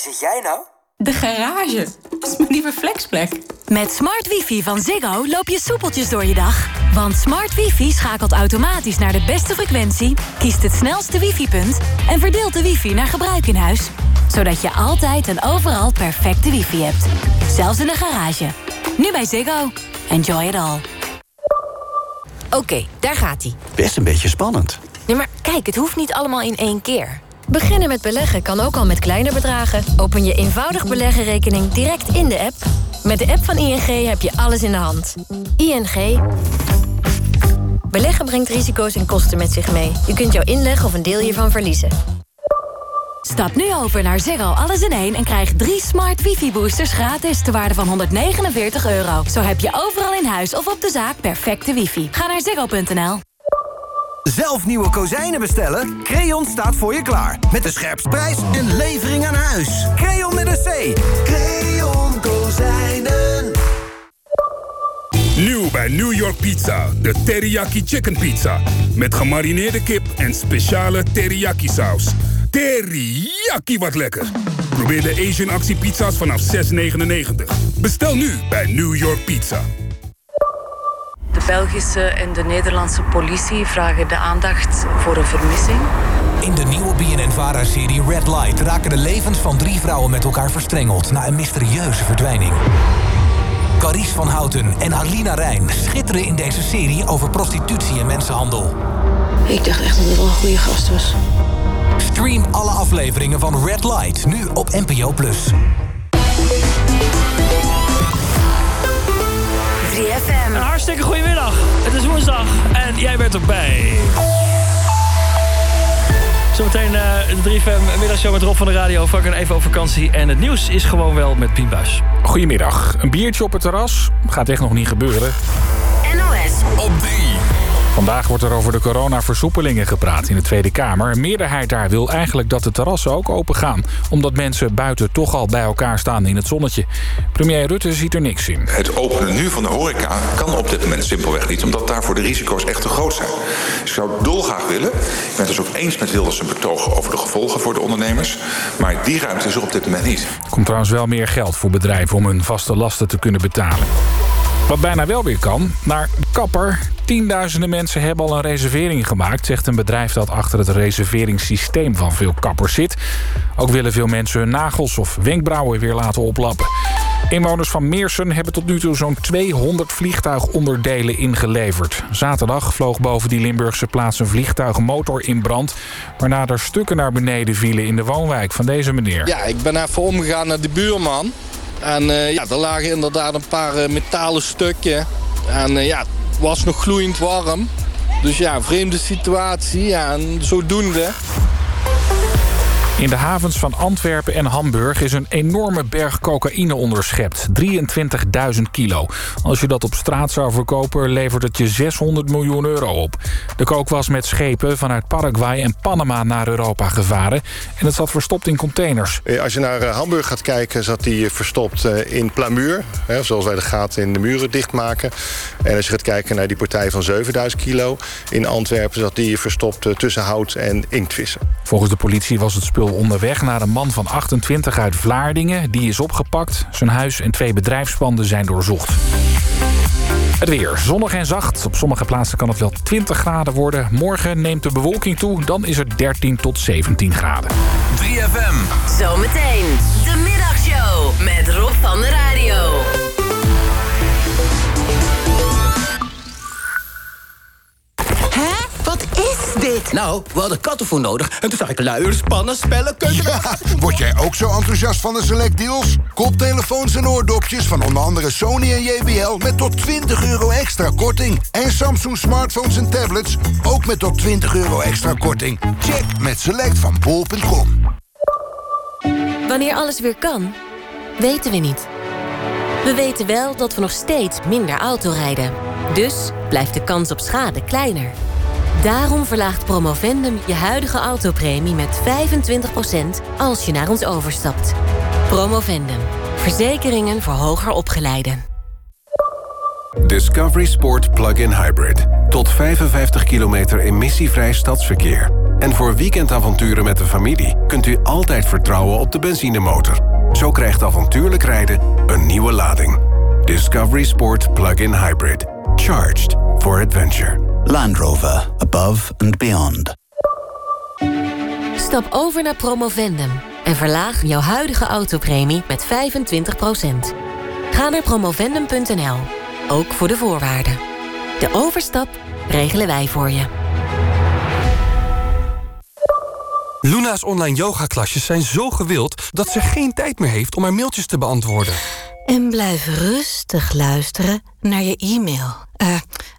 zit jij nou? De garage. Dat is mijn nieuwe flexplek. Met smart wifi van Ziggo loop je soepeltjes door je dag. Want smart wifi schakelt automatisch naar de beste frequentie... kiest het snelste wifi-punt... en verdeelt de wifi naar gebruik in huis. Zodat je altijd en overal perfecte wifi hebt. Zelfs in de garage. Nu bij Ziggo. Enjoy it all. Oké, daar gaat hij. Best een beetje spannend. Nee, maar kijk, het hoeft niet allemaal in één keer. Beginnen met beleggen kan ook al met kleine bedragen. Open je eenvoudig beleggenrekening direct in de app. Met de app van ING heb je alles in de hand. ING. Beleggen brengt risico's en kosten met zich mee. Je kunt jouw inleg of een deel hiervan verliezen. Stap nu over naar Ziggo Alles in één en krijg drie smart wifi-boosters gratis... ter waarde van 149 euro. Zo heb je overal in huis of op de zaak perfecte wifi. Ga naar ziggo.nl. Zelf nieuwe kozijnen bestellen? Creon staat voor je klaar. Met de scherpste prijs en levering aan huis. Creon met een C. Creon Kozijnen. Nieuw bij New York Pizza. De Teriyaki Chicken Pizza. Met gemarineerde kip en speciale teriyaki saus. Teriyaki wat lekker. Probeer de Asian Actie pizza's vanaf 6,99. Bestel nu bij New York Pizza. De Belgische en de Nederlandse politie vragen de aandacht voor een vermissing. In de nieuwe BNN-VARA-serie Red Light raken de levens van drie vrouwen met elkaar verstrengeld na een mysterieuze verdwijning. Carice van Houten en Alina Rijn schitteren in deze serie over prostitutie en mensenhandel. Ik dacht echt dat het wel een goede gast was. Stream alle afleveringen van Red Light nu op NPO+. 3FM. Een hartstikke goedemiddag. Het is woensdag en jij bent erbij. Zometeen uh, de 3FM middagshow met Rob van de Radio. Frank en even op vakantie. En het nieuws is gewoon wel met Pien Buijs. Goedemiddag. Een biertje op het terras. Gaat echt nog niet gebeuren. NOS op 3. Vandaag wordt er over de coronaversoepelingen gepraat in de Tweede Kamer. Een meerderheid daar wil eigenlijk dat de terrassen ook open gaan. Omdat mensen buiten toch al bij elkaar staan in het zonnetje. Premier Rutte ziet er niks in. Het openen nu van de horeca kan op dit moment simpelweg niet... omdat daarvoor de risico's echt te groot zijn. Ik zou dolgraag willen. Ik ben het dus ook eens met Wilders zijn betogen over de gevolgen voor de ondernemers. Maar die ruimte is er op dit moment niet. Er komt trouwens wel meer geld voor bedrijven om hun vaste lasten te kunnen betalen. Wat bijna wel weer kan, naar kapper. Tienduizenden mensen hebben al een reservering gemaakt... zegt een bedrijf dat achter het reserveringssysteem van veel kappers zit. Ook willen veel mensen hun nagels of wenkbrauwen weer laten oplappen. Inwoners van Meersen hebben tot nu toe zo'n 200 vliegtuigonderdelen ingeleverd. Zaterdag vloog boven die Limburgse plaats een vliegtuigmotor in brand... waarna er stukken naar beneden vielen in de woonwijk van deze meneer. Ja, ik ben even omgegaan naar de buurman... En uh, ja, er lagen inderdaad een paar uh, metalen stukken. En uh, ja, het was nog gloeiend warm. Dus ja, vreemde situatie. Ja, en zodoende. In de havens van Antwerpen en Hamburg is een enorme berg cocaïne onderschept. 23.000 kilo. Als je dat op straat zou verkopen, levert het je 600 miljoen euro op. De kook was met schepen vanuit Paraguay en Panama naar Europa gevaren. En het zat verstopt in containers. Als je naar Hamburg gaat kijken, zat die verstopt in plamuur. Zoals wij de gaten in de muren dichtmaken. En als je gaat kijken naar die partij van 7000 kilo... in Antwerpen zat die verstopt tussen hout en inktvissen. Volgens de politie was het spul onderweg naar een man van 28 uit Vlaardingen. Die is opgepakt. Zijn huis en twee bedrijfspanden zijn doorzocht. Het weer. Zonnig en zacht. Op sommige plaatsen kan het wel 20 graden worden. Morgen neemt de bewolking toe. Dan is het 13 tot 17 graden. 3FM. Zometeen dit? Nou, we hadden kattenvoer nodig en toen zag ik luiers, spannen, spellen, keuken... Ja, word jij ook zo enthousiast van de select deals? Koptelefoons en oordopjes van onder andere Sony en JBL... met tot 20 euro extra korting. En Samsung smartphones en tablets ook met tot 20 euro extra korting. Check met select van bol.com. Wanneer alles weer kan, weten we niet. We weten wel dat we nog steeds minder auto rijden. Dus blijft de kans op schade kleiner. Daarom verlaagt Promovendum je huidige autopremie met 25% als je naar ons overstapt. Promovendum. Verzekeringen voor hoger opgeleiden. Discovery Sport Plug-in Hybrid. Tot 55 kilometer emissievrij stadsverkeer. En voor weekendavonturen met de familie kunt u altijd vertrouwen op de benzinemotor. Zo krijgt avontuurlijk rijden een nieuwe lading. Discovery Sport Plug-in Hybrid. Charged for adventure. Land Rover. Above and beyond. Stap over naar Promovendum en verlaag jouw huidige autopremie met 25%. Ga naar promovendum.nl, ook voor de voorwaarden. De overstap regelen wij voor je. Luna's online yogaklasjes zijn zo gewild dat ze geen tijd meer heeft om haar mailtjes te beantwoorden. En blijf rustig luisteren naar je e-mail. Eh,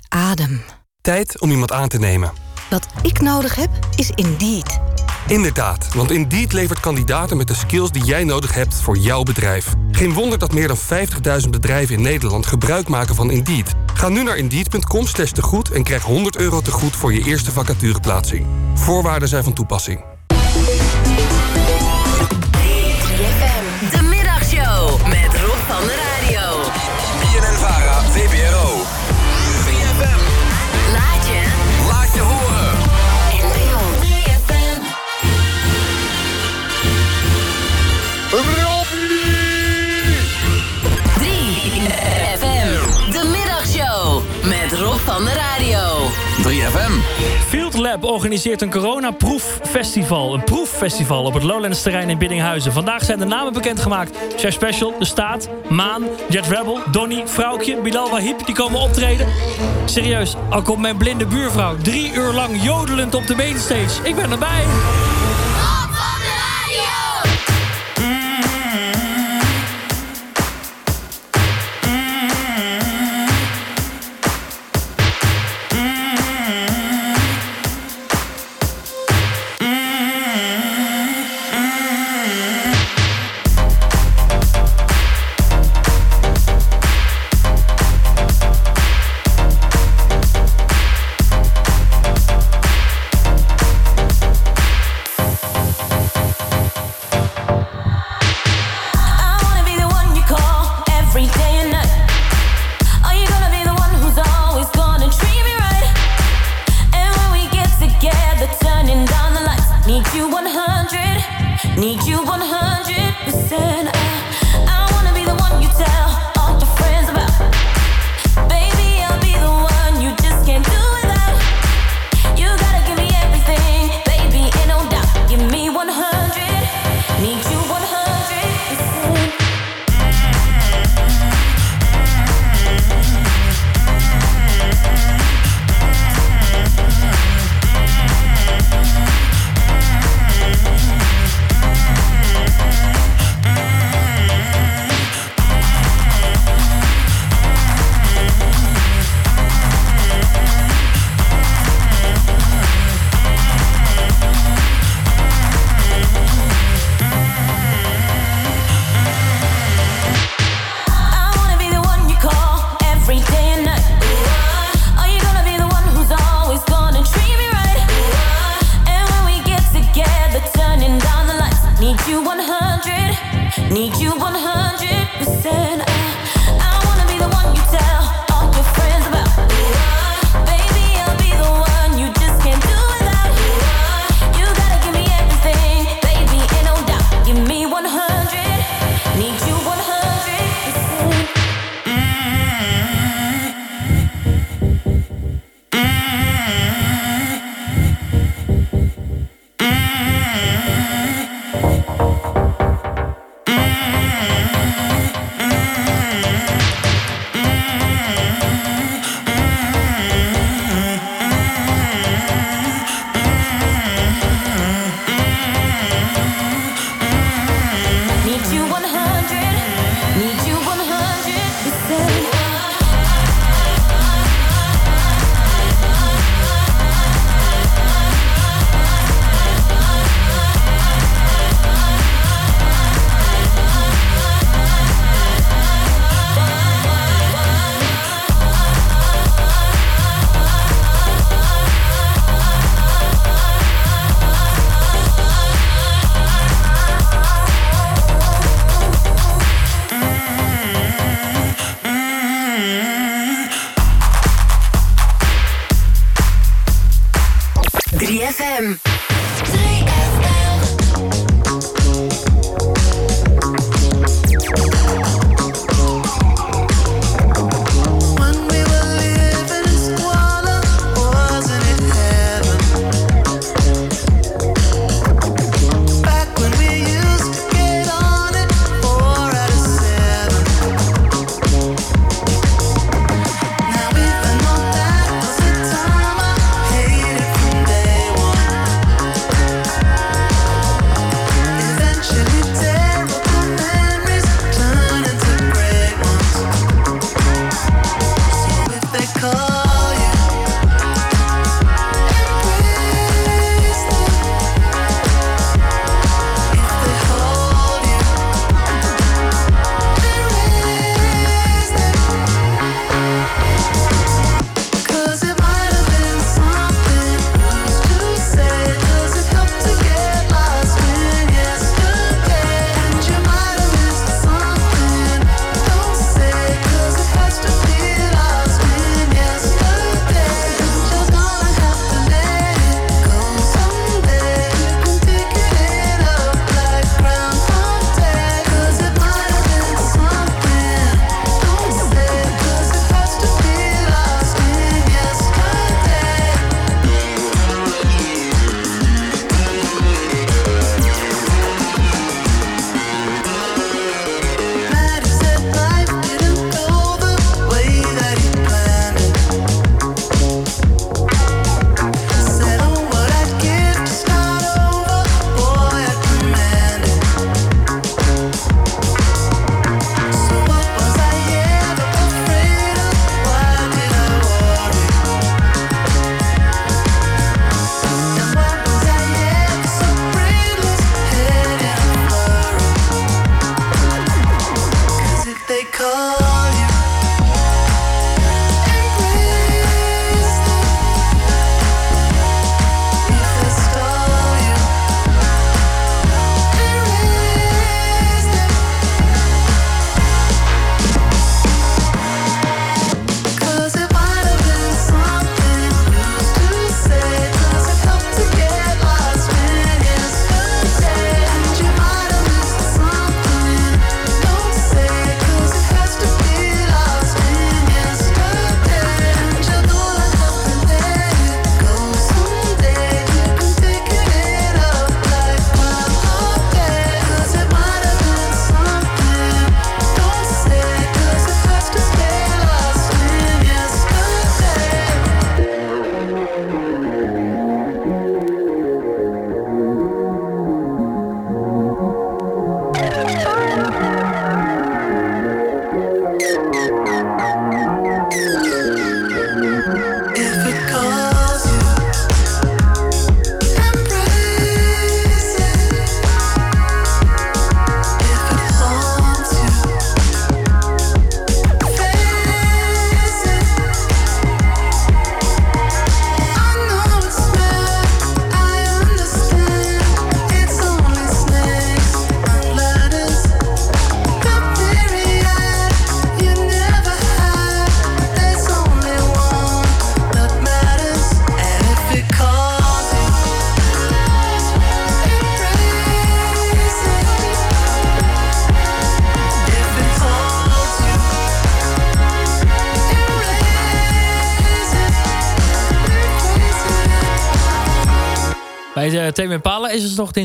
adem. Tijd om iemand aan te nemen. Wat ik nodig heb, is Indeed. Inderdaad, want Indeed levert kandidaten met de skills die jij nodig hebt voor jouw bedrijf. Geen wonder dat meer dan 50.000 bedrijven in Nederland gebruik maken van Indeed. Ga nu naar Indeed.com slash tegoed en krijg 100 euro tegoed voor je eerste vacatureplaatsing. Voorwaarden zijn van toepassing. 3FM. Field Lab organiseert een coronaproeffestival. Een proeffestival op het Lowlands terrein in Biddinghuizen. Vandaag zijn de namen bekendgemaakt. Chef Special, De Staat, Maan, Jet Rebel, Donny, Vrouwtje, Bilal Wahib. Die komen optreden. Serieus, al komt mijn blinde buurvrouw drie uur lang jodelend op de mainstage. Ik ben erbij.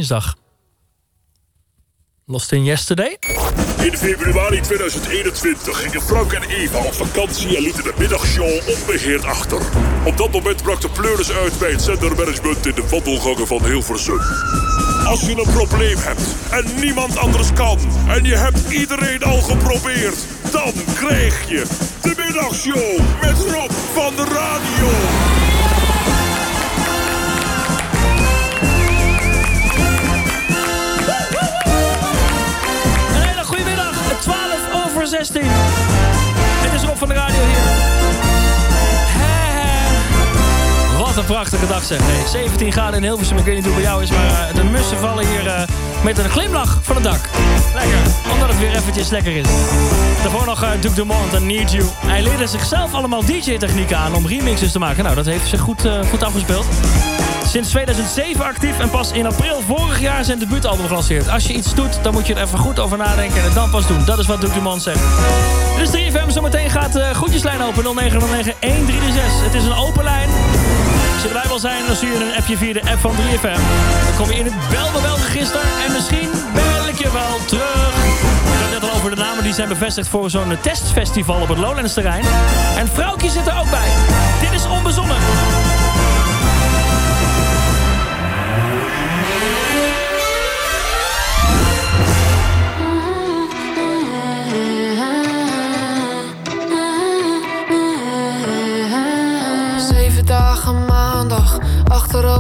nog. Lost in Yesterday? In februari 2021 gingen Frank en Eva op vakantie en lieten de middagshow onbeheerd achter. Op dat moment brak de pleuris uit bij het zendermanagement in de wandelgangen van Hilversum. Als je een probleem hebt en niemand anders kan en je hebt iedereen al geprobeerd, dan krijg je de middagshow met Rob van de Radio. 16. Dit is Rob van de Radio hier. Wat een prachtige dag zeg. Nee, 17 graden in Hilversum, ik weet niet hoe het bij jou is... maar eh, de mussen vallen hier eh, met een glimlach van het dak. Lekker, omdat het weer eventjes lekker is. Daarvoor nog eh, uh, Duke Dumont en Need You. Hij leerde zichzelf allemaal DJ-technieken aan om remixes te maken. Nou, dat heeft zich goed, goed afgespeeld. Sinds 2007 actief en pas in april vorig jaar zijn debuutalbum gelanceerd. Als je iets doet, dan moet je er even goed over nadenken en het dan pas doen. Dat is wat Duke Dumont zegt. Dus 3FM, zometeen gaat de groetjeslijn open 0909-1336. Het is een open lijn. Als je wil zijn, dan stuur je een appje via de app van 3FM. Dan kom je in het belbewelregister en misschien bel ik je wel terug. Ik had net al over de namen die zijn bevestigd voor zo'n testfestival op het Lowlands terrein. En Vrouwtje zit er ook bij. Dit is onbezonnen.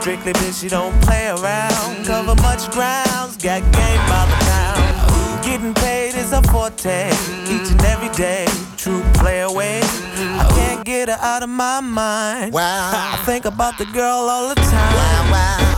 Strictly bitch, you don't play around. Cover much grounds, got game by the pound. Getting paid is a forte, each and every day. True play away. I can't get her out of my mind. Wow. I think about the girl all the time. Wow, wow.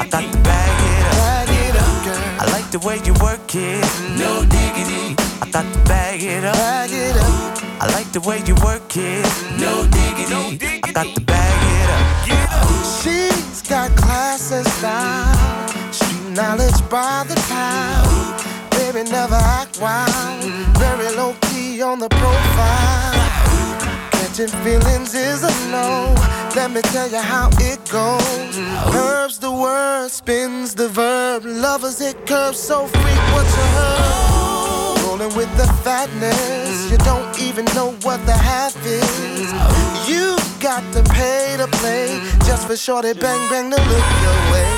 I got to bag it up. Bag it up, girl. I like the way you work it. No diggity. I got to bag it up. Bag it up. I like the way you work it. No diggity. I got to bag it up. She's got class and style, street knowledge by the pound. Baby, never act wild, very low key on the profile. Catching feelings is a no. Let me tell you how it goes. Curves the word, spins the verb. Lovers it curves so what you heard. Rolling with the fatness, you don't even know what the half is. You got to pay to play just for shorty bang bang to look your way.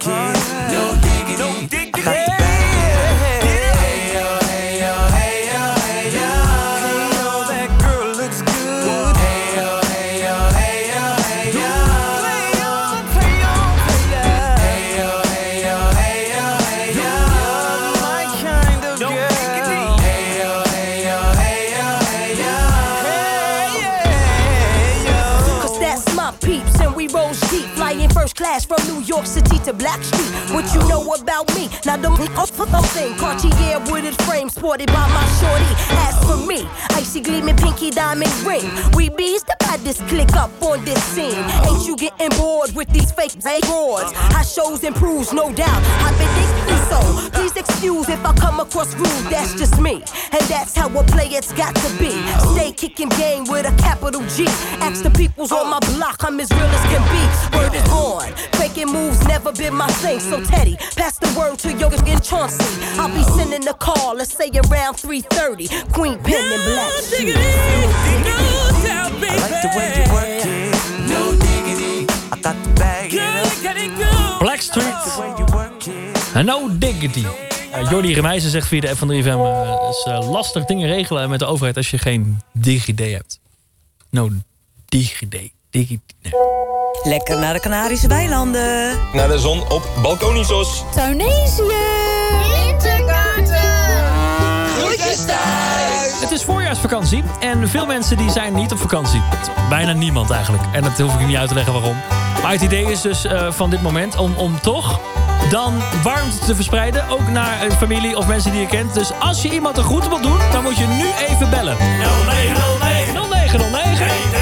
flying first class from New York City to Blackstreet. What you know about me? Now don't off the oh, oh, thing, Cartier wooded frame sported by my shorty. As for me, icy gleaming pinky diamond ring. We bees the baddest click up on this scene. Ain't you getting bored with these fake broads? How shows improves, no doubt. I've been thinking so. Please excuse if I come across rude. That's just me, and that's how a player's got to be. Stay kicking game with a capital G. Ask the peoples on my block, I'm as real as can be. Word is born. Faking moves never been my thing. So Teddy, pass the word to Yoga and Chauncey. I'll be sending a call, let's say around 3:30. Queen Pen and Black Shoes. I like the way you work it. No diggity. I got to bag up. Blackstreet. The. En no diggity. Uh, Jordi Remijzen zegt via de app van 3FM... eh, het is eh, lastig dingen regelen met de overheid als je geen DigiD hebt. No DigiD. Digi Lekker naar de Canarische weilanden. Naar de zon op Balkonisos. Tunesië. Groetjes thuis. Het is voorjaarsvakantie en veel mensen die zijn niet op vakantie. Bijna niemand eigenlijk. En dat hoef ik niet uit te leggen waarom. Maar het idee is dus eh, van dit moment om, om toch dan warmte te verspreiden. Ook naar een familie of mensen die je kent. Dus als je iemand een groeten wilt doen, dan moet je nu even bellen. 0909 0909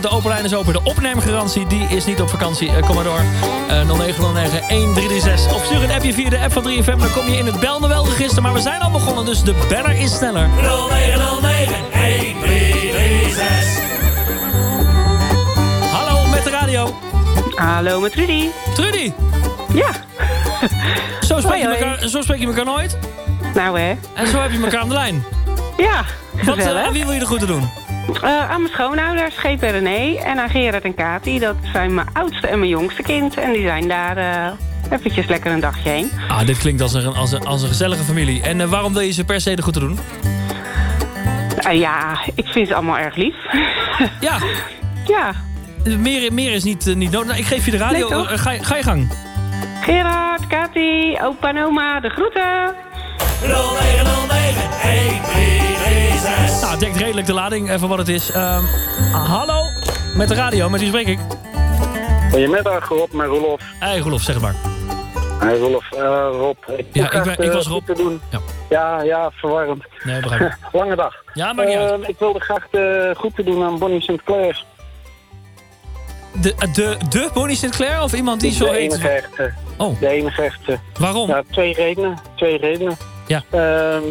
De open lijn is open. De opneemgarantie die is niet op vakantie. Eh, Kom maar door. Eh, 0909 1336. Of stuur een appje via de app van 3FM. Dan kom je in het Bel Noël register. Maar we zijn al begonnen, dus de beller is sneller. 0909 1336. Hallo, met de radio. Hallo, met Trudy. Trudy? Ja. Zo spreek, je Hoi, elkaar, zo spreek je elkaar nooit. Nou hè. En zo heb je elkaar aan de lijn. Ja, Wat, eh, wie wil je de groeten doen? Eh, aan mijn schoonouders, Geep en René. En aan Gerard en Kati. Dat zijn mijn oudste en mijn jongste kind. En die zijn daar eh, eventjes lekker een dagje heen. Ah, dit klinkt als een, als een, als een gezellige familie. En waarom wil je ze per se de groeten doen? Ja, ik vind ze allemaal erg lief. Ja. ja. Meer, meer is niet, eh, niet nodig. Nou, ik geef je de radio. Nee? Eh, ga, je- ga je gang. Gerard, Kati, opa en oma, de groeten. 0909 1336. Nou, het dekt redelijk de lading eh, van wat het is. Ehm, hallo, met de radio, met wie spreek ik? Goedemiddag Rob, met Rolof. Hey Rolof, zeg het maar. Hey Rolof, eh, Rob. Ik, Ja, ik ben- ik was goed Rob. Te doen. Ja. Ja, ja, verwarrend. Nee, begrijp ik. Lange dag. Ja, maakt niet uit. Eh, Ik wilde graag de groeten doen aan Bonnie Sinclair. De, de, de Bonnie Sinclair of iemand die de zo heet? enige echte. Oh. De enige echte. Waarom? Ja, twee redenen. Twee redenen. Ja. Ehm,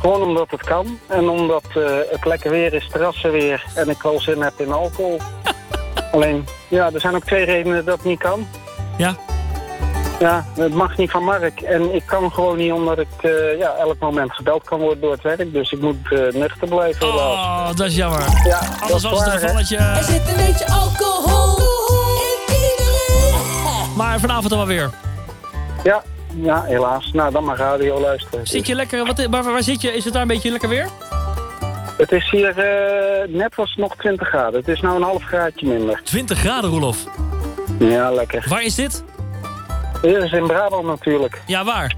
gewoon omdat het kan. En omdat eh, het lekker weer is, terrassenweer. En ik wel zin heb in alcohol. Alleen, ja, er zijn ook twee redenen dat het niet kan. Ja. Ja, het mag niet van Mark. En ik kan gewoon niet omdat ik eh, ja, elk moment gebeld kan worden door het werk. Dus ik moet eh, nuchter blijven. helaas. Oh, dat is jammer. Ja, Anders is was het een gevalletje. Er zit een beetje alcohol in iedereen. Maar vanavond dan wel weer. Ja, ja, helaas. Nou, dan maar radio luisteren. Zit je lekker, wat, waar, waar zit je? Is het daar een beetje lekker weer? Het is hier, eh, net was het nog 20 graden. Het is nou een half graadje minder. 20 graden, Roelof. Ja, lekker. Waar is dit? Dit is in Brabant natuurlijk. Ja, waar?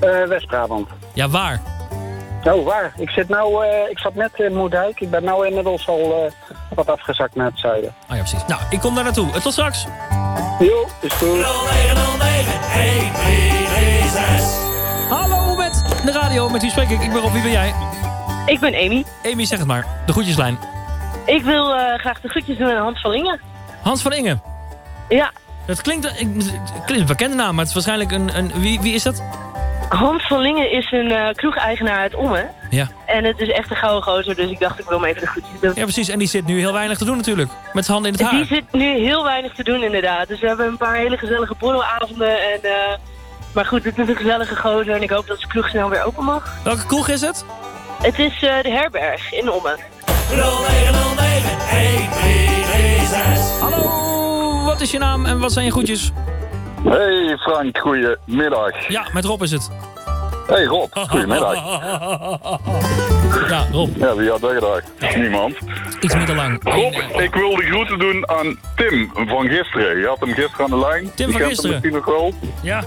Eh, West-Brabant. Ja, waar? Oh, waar? Ik, zit nou, eh, ik zat net in Moerdijk. Ik ben nou inmiddels al eh, wat afgezakt naar het zuiden. Oh ja, precies. Nou, ik kom daar naartoe. Tot straks. Jo, is goed. Hallo met de radio. Met wie spreek ik? Ik ben Rob. Wie ben jij? Ik ben Amy. Amy, zeg het maar. De groetjeslijn. Ik wil eh, graag de groetjes doen aan Hans van Inge. Hans van Inge. Ja. Het klinkt, ik- het klinkt een bekende naam, maar het is waarschijnlijk een... een wie, wie is dat? Hans van Lingen is een eh kroegeigenaar uit Ommen. Ja. En het is echt een gouden gozer, dus ik dacht ik wil hem even de groetjes doen. Ja, precies. En die zit nu heel weinig te doen natuurlijk. Met zijn handen in het haar. Die zit nu heel weinig te doen inderdaad. Dus we hebben een paar hele gezellige borrelavonden. En, eh, maar goed, het is een gezellige gozer en ik hoop dat zijn kroeg snel weer open mag. Welke kroeg is het? Het is eh, de herberg in Ommen. Hallo, wat is je naam en wat zijn je groetjes? Hey Frank, goedemiddag. Ja, met Rob is het. Hey Rob, goedemiddag. Ja, Rob. Ja, wie had dat gedacht? Niemand. Iets minder lang. Rob, ik wil de groeten doen aan Tim van gisteren. Je had hem gisteren aan de lijn. Tim van gisteren. misschien nog wel. Ja.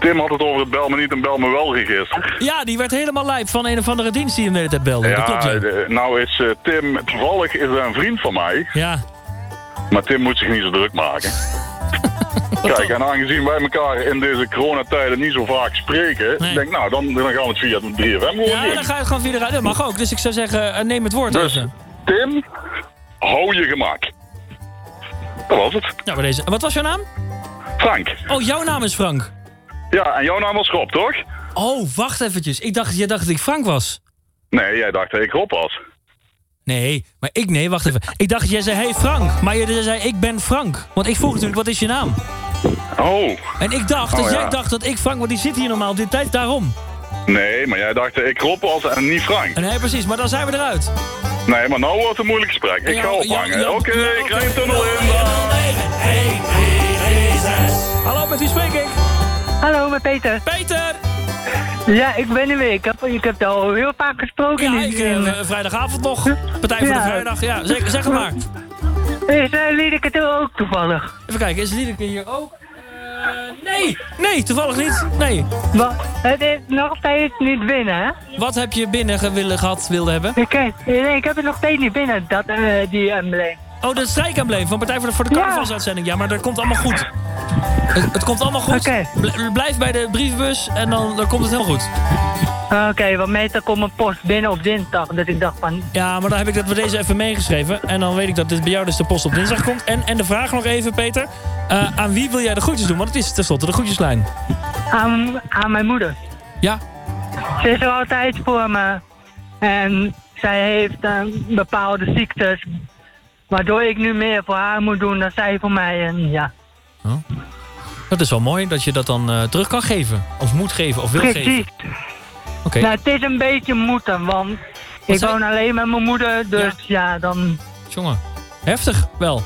Tim had het over het bel me niet en bel me wel gisteren. Ja, die werd helemaal lijp van een of andere dienst die hem de hele tijd belde. dat klopt, ja. de- nou is eh, Tim, toevallig is hij een vriend van mij. Ja. Maar Tim moet zich niet zo druk maken. Kijk, en aangezien wij elkaar in deze coronatijden niet zo vaak spreken, Nee. denk ik, nou, dan, dan gaan we het via 3FM gewoon Ja, dan ga je het gewoon via de radio. Dat mag ook. Dus ik zou zeggen, eh, neem het woord Dus, even. Tim, hou je gemak. Dat was het. Ja, bij deze. En Wat was jouw naam? Frank. Oh, jouw naam is Frank. Ja, en jouw naam was Rob, toch? Oh, wacht eventjes. Ik dacht, jij dacht dat ik Frank was. Nee, jij dacht dat ik Rob was. Nee, maar ik nee, wacht even. Ik dacht, jij zei, hey Frank. Maar je zei, ik ben Frank. Want ik vroeg natuurlijk, wat is je naam? Oh. En ik dacht, Oh, dat ja. jij dacht dat ik Frank, want die zit hier normaal op dit tijd, daarom. Nee, maar jij dacht ik Rob was en niet Frank. En nee, precies, maar dan zijn we eruit. Nee, maar nou wordt het een moeilijk gesprek. Ik Ja, ga ophangen. ja, Oké, ja, ik krijg een tunnel in. Hallo, met wie spreek ik? Hallo, met Peter. Peter! Ja, ik ben er weer. Ik heb, ik heb al heel vaak gesproken. Ja, in- ik, eh, vrijdagavond nog. Partij voor de. Vrijdag. Ja, zeg, zeg het maar. Is uh, Liedeke toen ook toevallig? Even kijken, is Liedeke hier ook? Eh, nee, nee, toevallig niet. Nee. Wat? Het is nog steeds niet binnen, hè? Wat heb je binnen willen, gehad, wilde hebben? Ik, nee, ik heb het nog steeds niet binnen, dat, die embleem. Oh, dat strijkembleem van Partij voor de, voor de Ja. carnavalsuitzending. Ja, maar dat komt allemaal goed. Het, het komt allemaal goed. Bl- blijf bij de brievenbus en dan, dan komt het helemaal goed. Oké, want meestal komt mijn post binnen op dinsdag. Dus ik dacht van... Ja, maar dan heb ik dat bij deze even meegeschreven. En dan weet ik dat dit bij jou dus de post op dinsdag komt. En, en de vraag nog even, Peter. Eh, aan wie wil jij de groetjes doen? Want het is tenslotte de groetjeslijn. Aan, aan mijn moeder. Ja? Ze is er altijd voor me. En zij heeft eh, bepaalde ziektes. Waardoor ik nu meer voor haar moet doen dan zij voor mij. En ja, Dat is wel mooi dat je dat dan eh, terug kan geven. Of moet geven, of wil precies. geven. Oké. Nou, het is een beetje moeten, want ik zei- woon alleen met mijn moeder. Dus ja, dan... Jongen, heftig wel.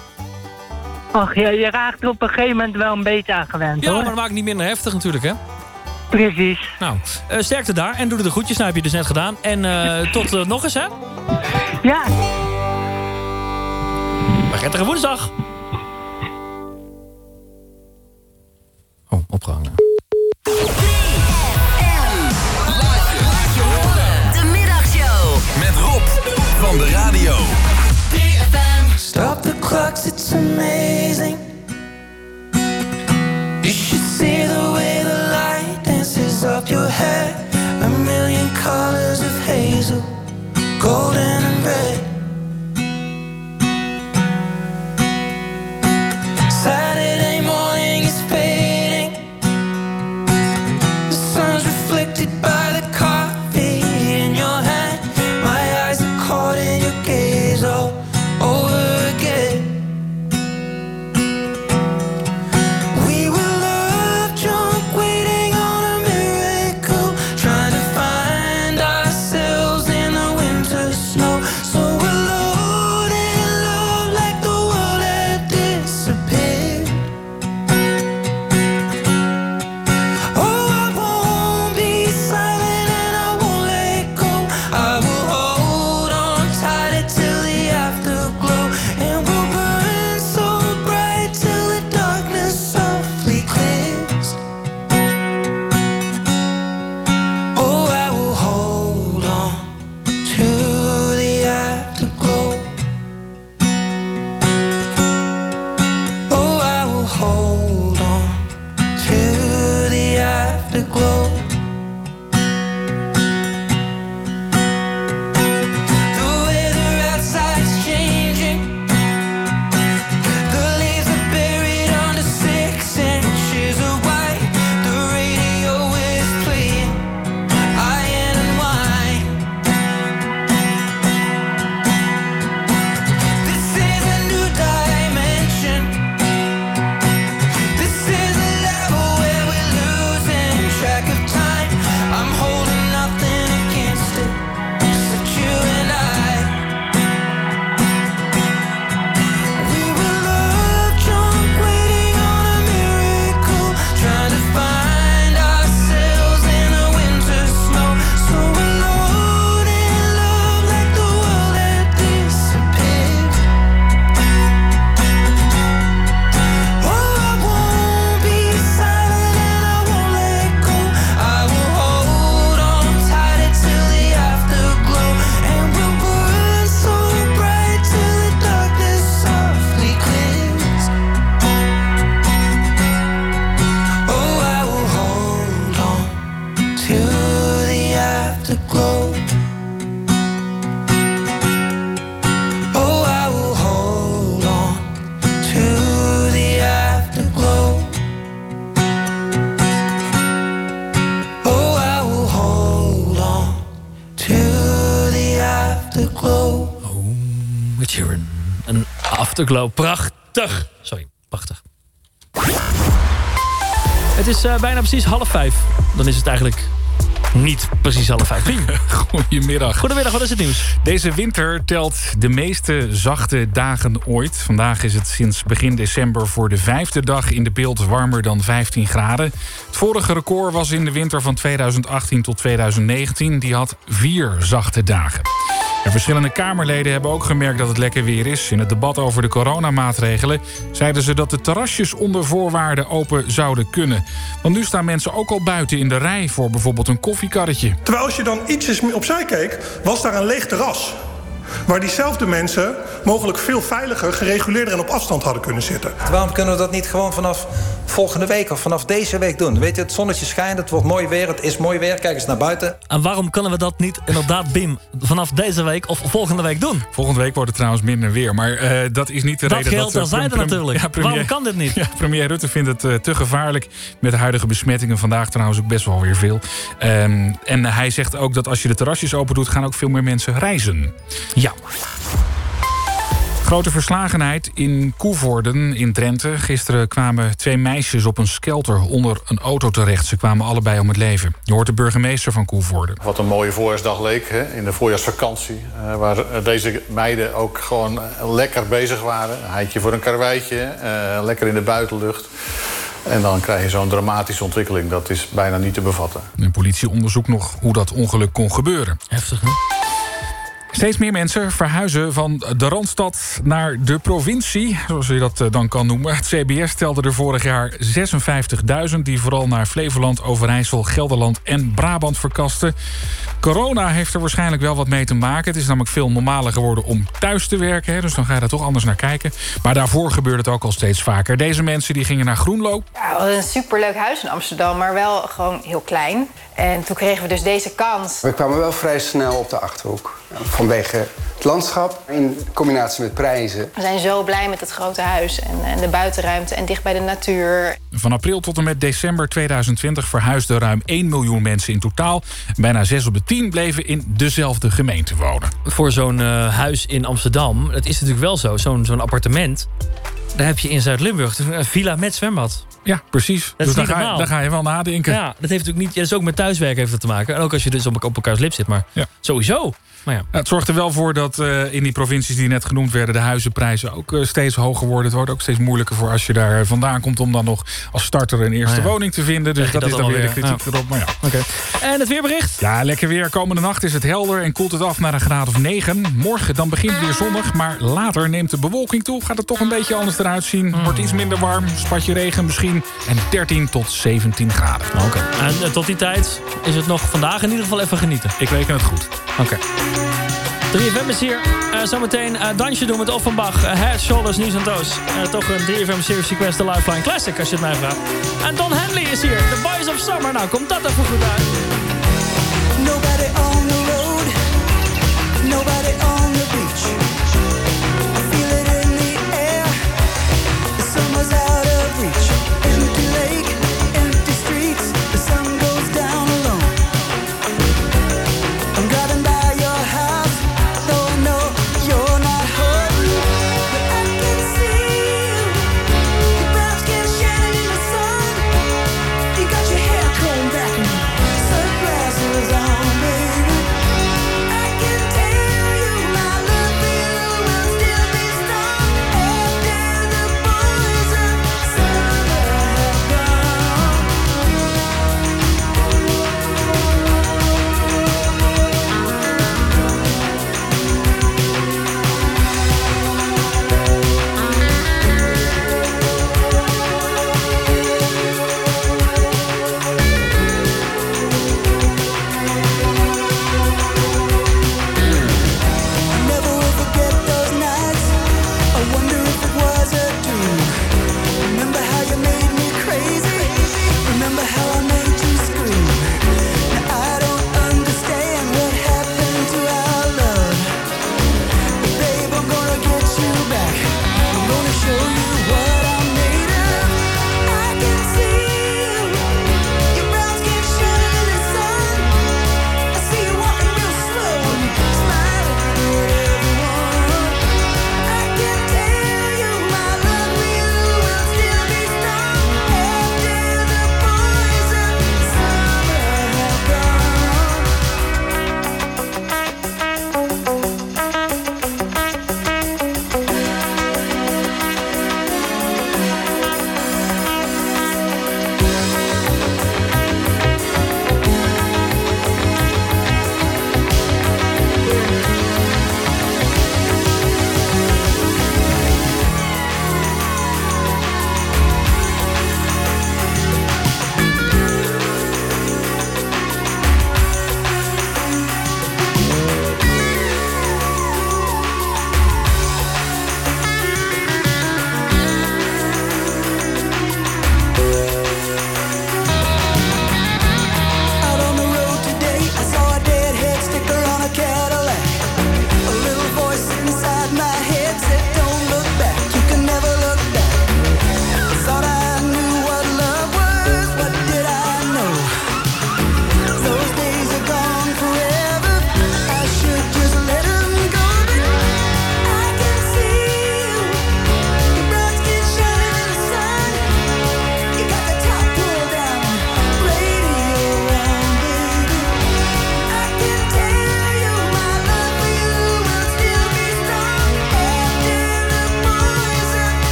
Ach, je, je raakt er op een gegeven moment wel een beetje aan gewend, Ja, hoor. maar dat maakt niet minder heftig natuurlijk, hè? Precies. Nou, eh, sterkte daar. En doe er de groetjes. Nou heb je dus net gedaan. En eh, tot eh, nog eens, hè? Ja. Prettige woensdag. Oh, opgehangen. De middagshow. Met Rob van de radio. Stop the clocks, it's amazing. You should see the way the light dances up your hair. A million colors of hazel, golden and red. Afterglow. Prachtig. Sorry, prachtig. Het is eh, bijna precies half vijf. Dan is het eigenlijk niet precies half vijf. Goedemiddag. Goedemiddag, wat is het nieuws? Deze winter telt de meeste zachte dagen ooit. Vandaag is het sinds begin december voor de vijfde dag in de beeld warmer dan 15 graden. Het vorige record was in de winter van 2018 tot 2019. Die had vier zachte dagen. En verschillende Kamerleden hebben ook gemerkt dat het lekker weer is. In het debat over de coronamaatregelen zeiden ze dat de terrasjes onder voorwaarden open zouden kunnen. Want nu staan mensen ook al buiten in de rij voor bijvoorbeeld een koffiekarretje. Terwijl als je dan ietsjes meer opzij keek, was daar een leeg terras. Waar diezelfde mensen mogelijk veel veiliger, gereguleerder en op afstand hadden kunnen zitten. Waarom kunnen we dat niet gewoon vanaf volgende week of vanaf deze week doen? Weet je, het zonnetje schijnt, het wordt mooi weer, het is mooi weer. Kijk eens naar buiten. En waarom kunnen we dat niet inderdaad, Bim, vanaf deze week of volgende week doen? Volgende week wordt het trouwens minder weer. Maar eh, dat is niet de Dat reden geldt dat... eh, terzijde prem- natuurlijk. Ja, premier- Waarom kan dit niet? Ja, premier Rutte vindt het eh, te gevaarlijk. Met de huidige besmettingen vandaag trouwens ook best wel weer veel. Ehm, en hij zegt ook dat als je de terrasjes open doet... gaan ook veel meer mensen reizen. Ja. Grote verslagenheid in Koevoorden in Drenthe. Gisteren kwamen twee meisjes op een skelter onder een auto terecht. Ze kwamen allebei om het leven. Je hoort de burgemeester van Koevoorden. Wat een mooie voorjaarsdag leek hè, in de voorjaarsvakantie. eh, waar deze meiden ook gewoon lekker bezig waren. Een heitje voor een karweitje, eh, lekker in de buitenlucht. En dan krijg je zo'n dramatische ontwikkeling. Dat is bijna niet te bevatten. De politie onderzoekt nog hoe dat ongeluk kon gebeuren. Heftig, hè? Steeds meer mensen verhuizen van de Randstad naar de provincie, zoals je dat eh, dan kan noemen. Het CBS telde er vorig jaar 56.000 die vooral naar Flevoland, Overijssel, Gelderland en Brabant verkasten. Corona heeft er waarschijnlijk wel wat mee te maken. Het is namelijk veel normaler geworden om thuis te werken, hè, dus dan ga je daar toch anders naar kijken. Maar daarvoor gebeurde het ook al steeds vaker. Deze mensen die gingen naar Groenlo, Ja, een superleuk huis in Amsterdam, maar wel gewoon heel klein. En toen kregen we dus deze kans. We kwamen wel vrij snel op de achterhoek. Vanwege het landschap in combinatie met prijzen. We zijn zo blij met het grote huis en, en de buitenruimte en dicht bij de natuur. Van april tot en met december 2020 verhuisden ruim 1 miljoen mensen in totaal. Bijna 6 op de 10 bleven in dezelfde gemeente wonen. Voor zo'n eh, huis in Amsterdam, het is natuurlijk wel zo, zo'n zo'n appartement. Daar heb je in Zuid-Limburg een villa met zwembad. Ja, precies. Dat dus is daar niet ga, je, daar ga je wel nadenken. Ja, dat heeft natuurlijk niet. Ja, dat is ook met thuiswerk heeft het te maken. En ook als je dus op, op elkaars lip zit. Maar sowieso. Maar ja. Ja, het zorgt er wel voor dat eh, in die provincies die net genoemd werden... de huizenprijzen ook eh, steeds hoger worden. Het wordt ook steeds moeilijker voor als je daar vandaan komt... om dan nog als starter een eerste ja. woning te vinden. Dus dat, dat is dan weer de kritiek erop. Maar ja. Oké. En het weerbericht? Ja, lekker weer. Komende nacht is het helder en koelt het af naar een graad of 9. Morgen dan begint weer zonnig, maar later neemt de bewolking toe. Gaat het toch een beetje anders eruit zien. Wordt iets minder warm, spatje regen misschien. En 13 tot 17 graden. Oké. En eh, tot die tijd is het nog vandaag in ieder geval even genieten. Ik reken het goed. Oké. 3FM is hier. Eh, zometeen eh, dansje doen met Offenbach. Eh, Head, Shoulders, Knees en Toes. Eh, toch een 3FM Series Request de Lifeline Classic als je het mij vraagt. En Don Henley is hier. The Boys of Summer. Nou, komt dat even goed uit.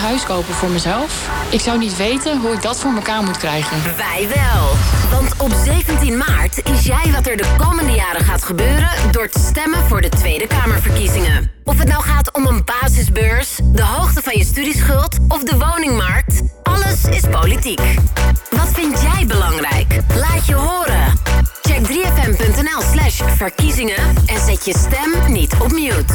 Huis kopen voor mezelf? Ik zou niet weten hoe ik dat voor elkaar moet krijgen. Wij wel. Want op 17 maart is jij wat er de komende jaren gaat gebeuren door te stemmen voor de Tweede Kamerverkiezingen. Of het nou gaat om een basisbeurs, de hoogte van je studieschuld of de woningmarkt, alles is politiek. Wat vind jij belangrijk? Laat je horen. Check 3fm.nl slash verkiezingen en zet je stem niet op mute.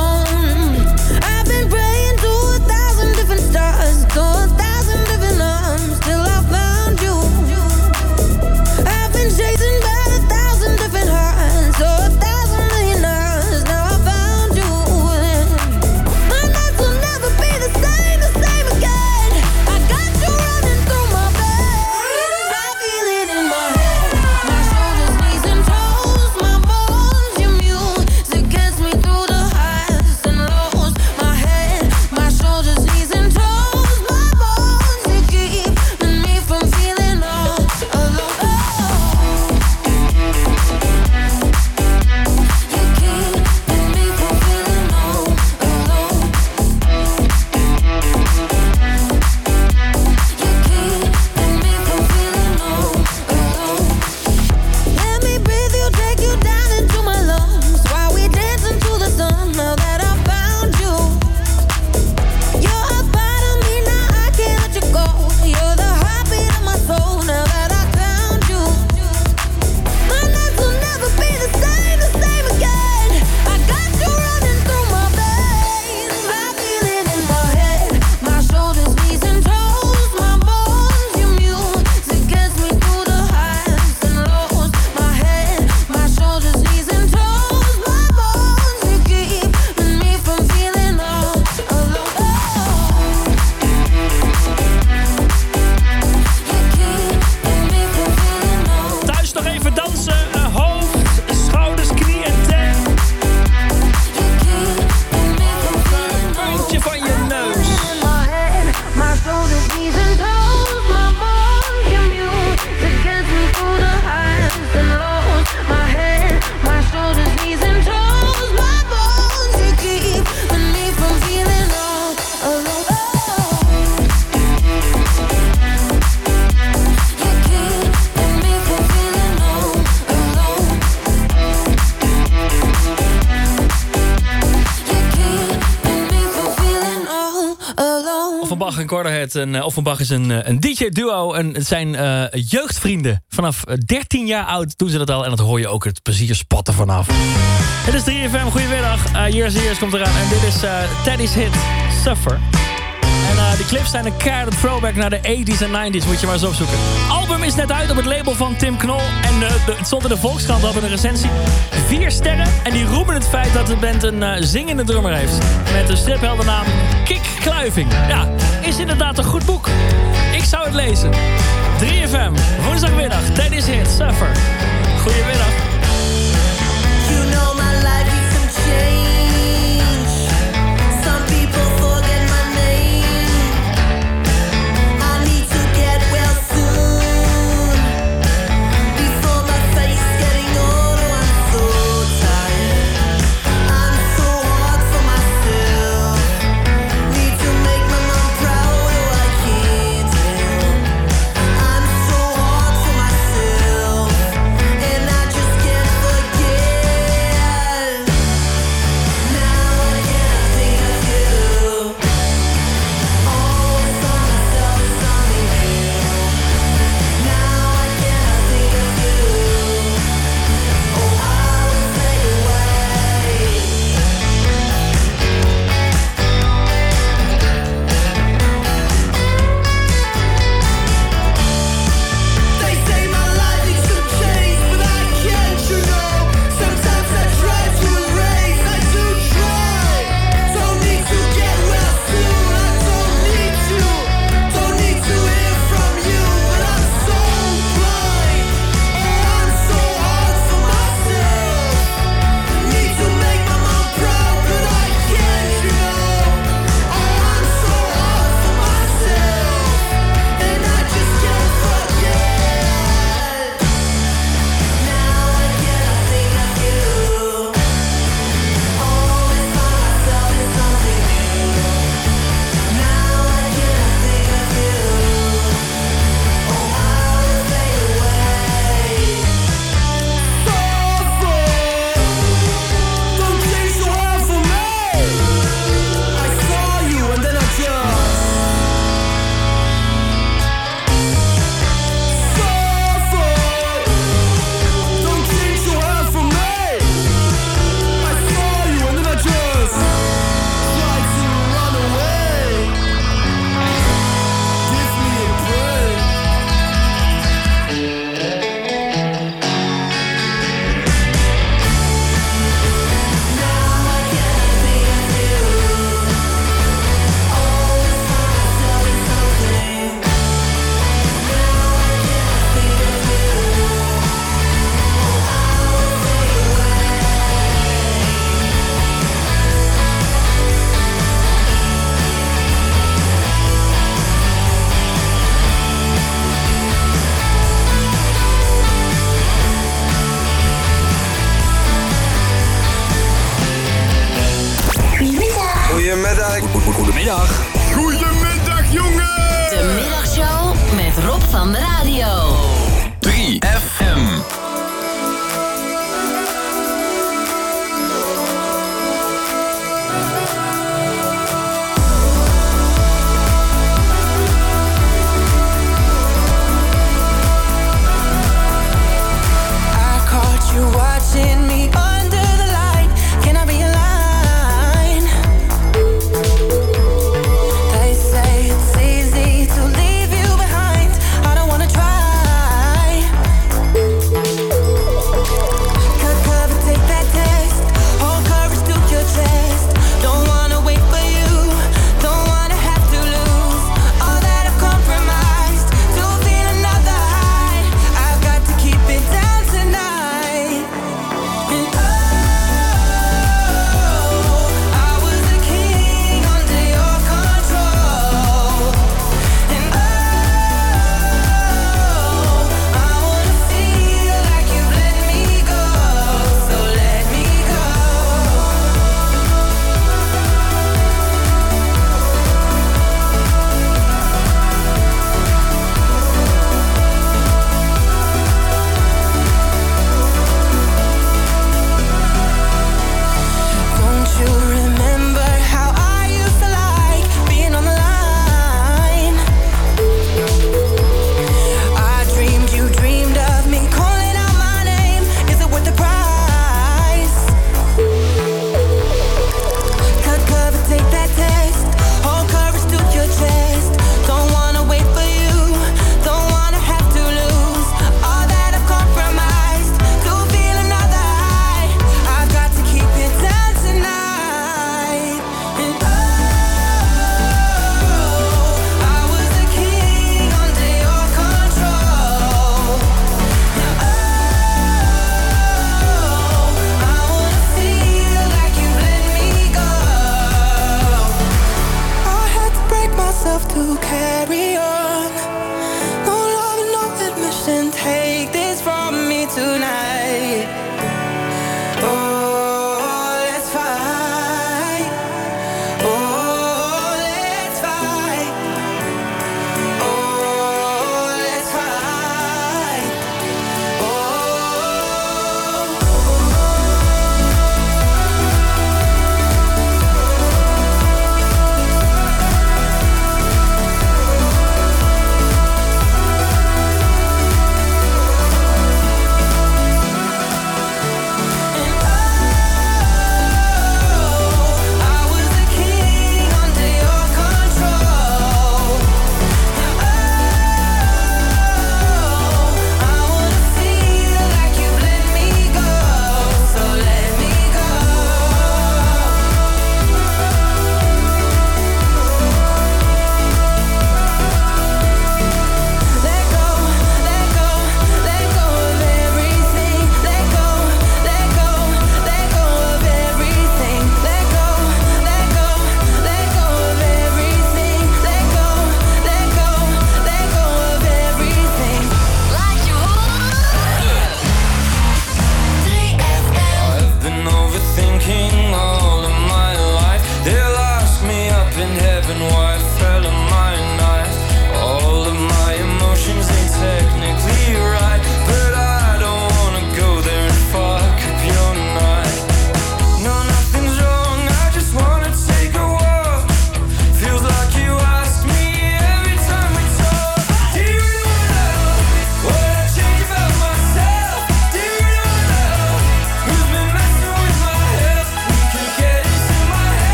En eh, Offenbach is een, eh, een DJ-duo. En het zijn eh, jeugdvrienden. Vanaf eh, 13 jaar oud doen ze dat al. En dat hoor je ook het plezier spatten vanaf. Het is 3FM, goedemiddag. Uh, Years Years komt eraan. En dit is Teddy's hit, Suffer. En die clips zijn een keiharde throwback naar de 80s en 90s. Moet je maar eens opzoeken. Album is net uit op het label van Tim Knol. En het stond in de Volkskrant op in een recensie. Vier sterren. En die roemen het feit dat de band een zingende drummer heeft. Met de stripheldennaam Kik Kluiving. Ja, is inderdaad een goed boek. Ik zou het lezen. 3FM, woensdagmiddag, Teddy's Hit, Suffer. Goedemiddag.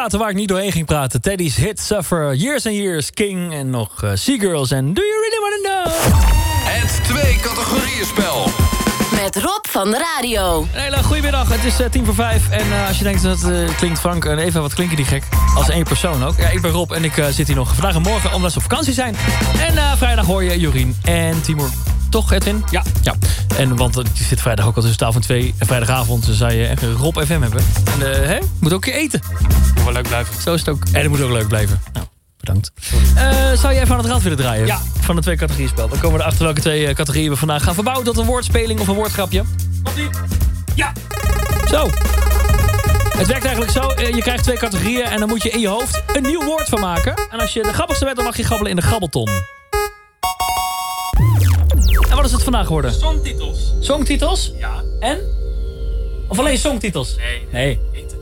Platen waar ik niet doorheen ging praten. Teddy's Hit, Suffer, Years and Years, King en nog uh, Seagirls en Do You Really Wanna Know? Het twee categorieën spel. Met Rob van de radio. Een hele goedemiddag, het is uh, tien voor vijf. En uh, als je denkt dat uh, klinkt Frank, uh, even wat klinken die gek. Als één persoon ook. Ja, ik ben Rob en ik zit hier nog vandaag en morgen omdat ze op vakantie zijn. En vrijdag hoor je Jorien en Timur. Toch, Edwin? Ja. ja. En want je zit vrijdag ook al tussen tafel en twee. En vrijdagavond zou je echt een Rob FM hebben. En hè, moet ook een keer eten. Moet wel leuk blijven. Zo is het ook. En het moet ook leuk blijven. Nou, bedankt. Uh, zou je even aan het rad willen draaien? Ja. Van de twee categorieën spel. Dan komen we erachter welke twee uh, categorieën we vandaag gaan verbouwen tot een woordspeling of een woordgrapje. Komt-ie. Ja. Zo. Het werkt eigenlijk zo. uh, Je krijgt twee categorieën en dan moet je in je hoofd een nieuw woord van maken. En als je de grappigste bent, dan mag je grabbelen in de grabbelton. Wat is het vandaag geworden? Songtitels. Songtitels? Ja. En? Of alleen songtitels? Nee. Nee. Eten.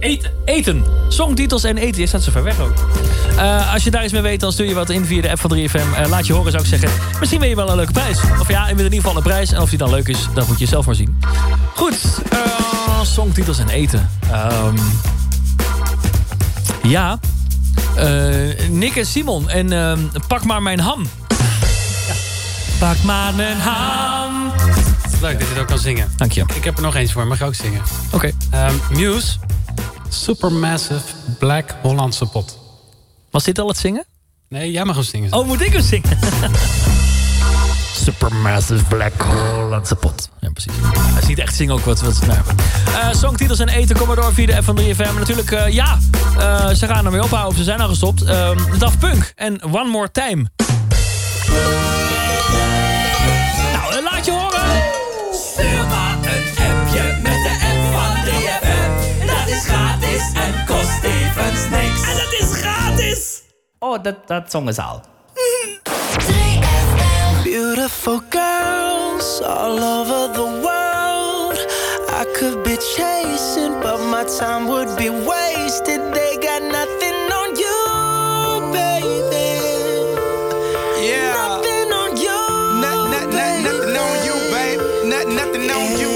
Eten. Eten. Songtitels en eten. Je staat zo ver weg ook. Uh, als je daar iets mee weet, dan stuur je wat in via de app van 3FM. Uh, laat je horen, zou ik zeggen. Misschien wil je wel een leuke prijs. Of ja, in ieder geval een prijs. En of die dan leuk is, dat moet je zelf maar zien. Goed. Uh, songtitels en eten. Um, ja. Nick en Simon. En ehm, pak maar mijn ham. Pak maar mijn ham. Leuk dat je het ook kan zingen. Dank je. Ik heb er nog eens voor, mag je ook zingen. Oké. Okay. Um, Muse. Supermassive Black Hollandse pot. Was dit al het zingen? Nee, jij mag hem zingen. Oh, moet ik hem zingen? Supermassive Black Hollandse pot. Ja, precies. Hij ziet echt zingen ook wat. wat nou, uh, songtitels en eten komen door via de F van 3FM. En natuurlijk, uh, ja, uh, ze gaan ermee ophouden. Of ze zijn al gestopt. Uh, Daft Punk en One More Time. Stuur maar een appje met de app van 3FM. Dat is gratis en kost even niks. En dat is gratis. Oh, dat, dat zongen ze al. Beautiful girls all over the world. I could be chasing, but my time would be wasted. They got nothing on you.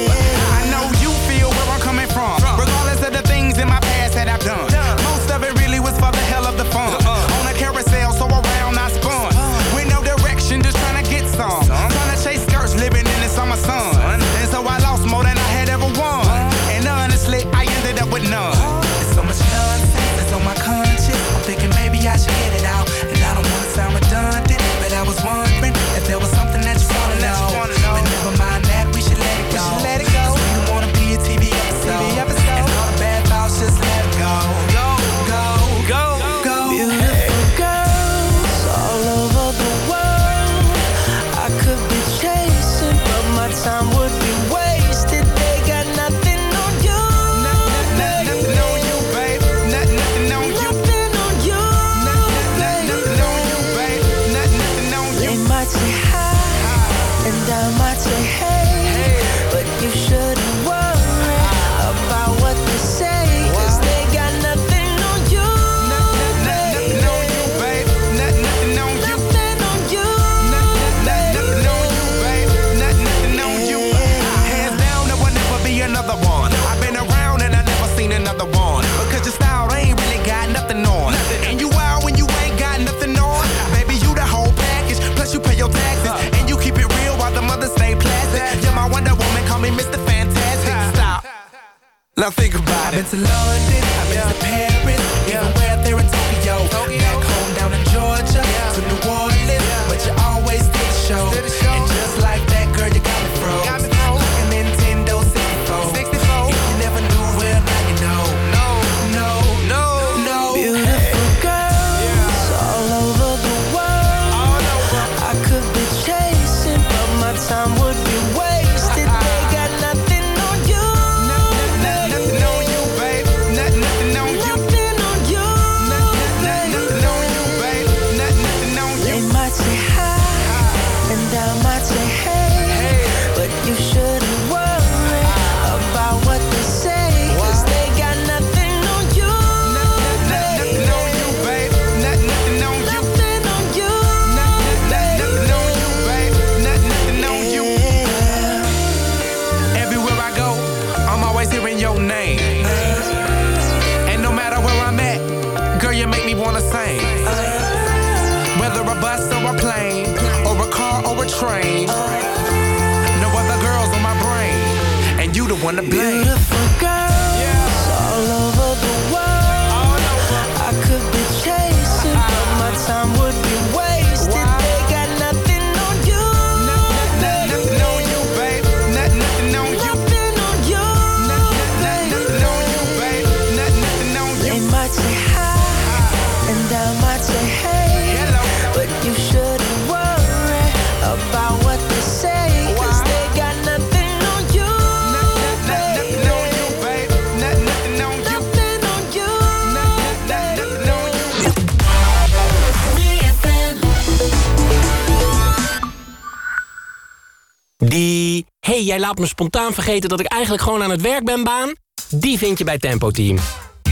Laat me spontaan vergeten dat ik eigenlijk gewoon aan het werk ben baan? Die vind je bij Tempo Team.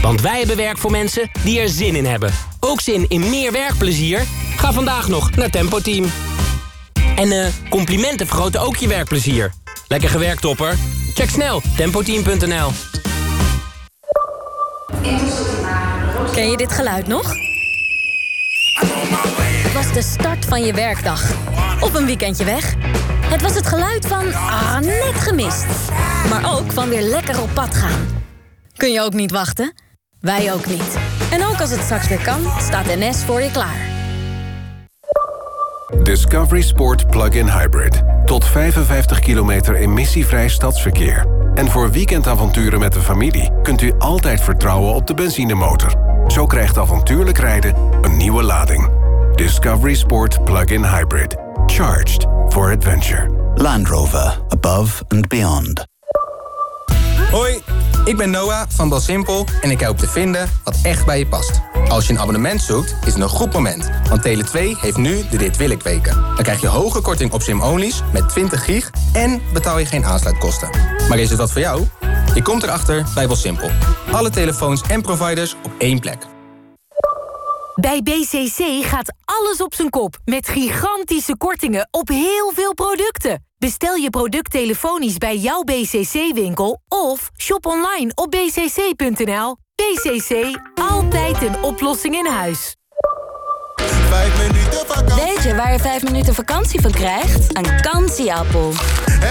Want wij hebben werk voor mensen die er zin in hebben. Ook zin in meer werkplezier? Ga vandaag nog naar Tempo Team. En eh, complimenten vergroten ook je werkplezier. Lekker gewerkt, topper. Check snel tempoteam.nl. Ken je dit geluid nog? Het was de start van je werkdag. Of een weekendje weg. Het was het geluid net gemist. Maar ook van weer lekker op pad gaan. Kun je ook niet wachten? Wij ook niet. En ook als het straks weer kan, staat NS voor je klaar. Discovery Sport Plug-in Hybrid. Tot 55 kilometer emissievrij stadsverkeer. En voor weekendavonturen met de familie kunt u altijd vertrouwen op de benzinemotor. Zo krijgt avontuurlijk rijden een nieuwe lading. Discovery Sport Plug-in Hybrid. Charged for adventure. Land Rover. Above and beyond. Hoi, ik ben Noah van Belsimpel en ik help te vinden wat echt bij je past. Als je een abonnement zoekt, is het een goed moment. Want Tele2 heeft nu de Dit Wil Ik weken. Dan krijg je hoge korting op sim-onlys met 20 gig en betaal je geen aansluitkosten. Maar is het wat voor jou? Je komt erachter bij Belsimpel. Alle telefoons en providers op één plek. Bij BCC gaat alles op zijn kop met gigantische kortingen op heel veel producten. Bestel je product telefonisch bij jouw BCC-winkel of shop online op bcc.nl. BCC, altijd een oplossing in huis. Weet je waar je vijf minuten vakantie van krijgt? Een kansieappel.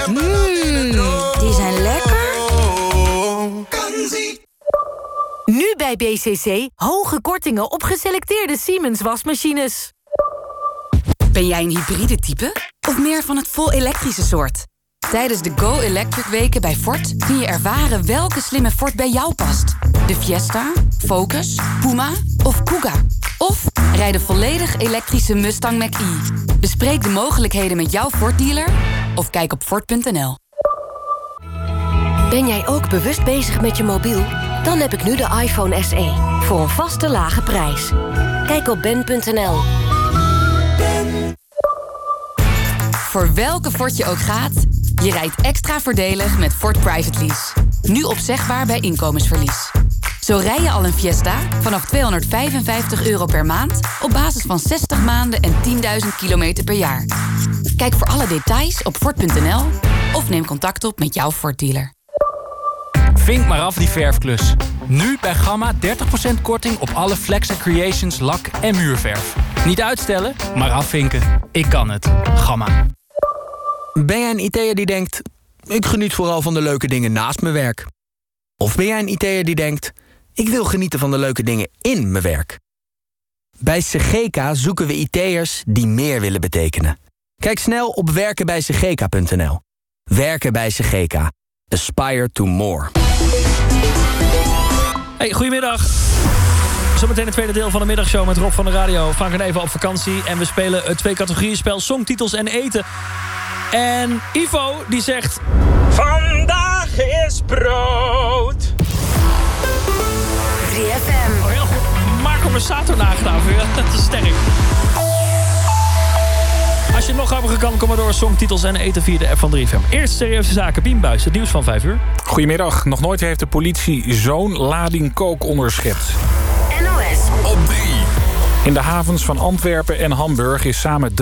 Mmm, die zijn lekker. Nu bij BCC hoge kortingen op geselecteerde Siemens wasmachines. Ben jij een hybride type? Of meer van het vol elektrische soort? Tijdens de Go Electric weken bij Ford kun je ervaren welke slimme Ford bij jou past. De Fiesta, Focus, Puma of Kuga. Of rijd de volledig elektrische Mustang Mach-E. Bespreek de mogelijkheden met jouw Ford-dealer of kijk op Ford.nl. Ben jij ook bewust bezig met je mobiel? Dan heb ik nu de iPhone SE. Voor een vaste lage prijs. Kijk op ben.nl. Voor welke Ford je ook gaat, je rijdt extra voordelig met Ford Private Lease. Nu opzegbaar bij inkomensverlies. Zo rij je al een Fiesta vanaf 255 euro per maand... op basis van 60 maanden en 10.000 kilometer per jaar. Kijk voor alle details op Ford.nl of neem contact op met jouw Ford-dealer. Vink maar af die verfklus. Nu bij Gamma 30% korting op alle Flex Creations lak en muurverf. Niet uitstellen, maar afvinken. Ik kan het. Gamma. Ben jij een IT'er die denkt... ik geniet vooral van de leuke dingen naast mijn werk? Of ben jij een IT'er die denkt... ik wil genieten van de leuke dingen in mijn werk? Bij Segeka zoeken we IT'ers die meer willen betekenen. Kijk snel op werkenbijsegeka.nl. Werken bij Segeka. Aspire to more. Hey, goedemiddag. Zometeen het tweede deel van de middagshow met Rob van de Radio. Frank en Eva op vakantie. En we spelen het twee categorieën spel songtitels en eten. En Ivo die zegt... Vandaag is brood. 3FM. Oh, heel goed. Marco Borsato nagedaan. Dat is sterk. Als je nog grappiger kan, kom maar door songtitels en eten via de app van 3FM. Eerst serieuze zaken, Biembuis, het nieuws van 5 uur. Goedemiddag. Nog nooit heeft de politie zo'n lading kook onderschept. NOS Op 3. In de havens van Antwerpen en Hamburg is samen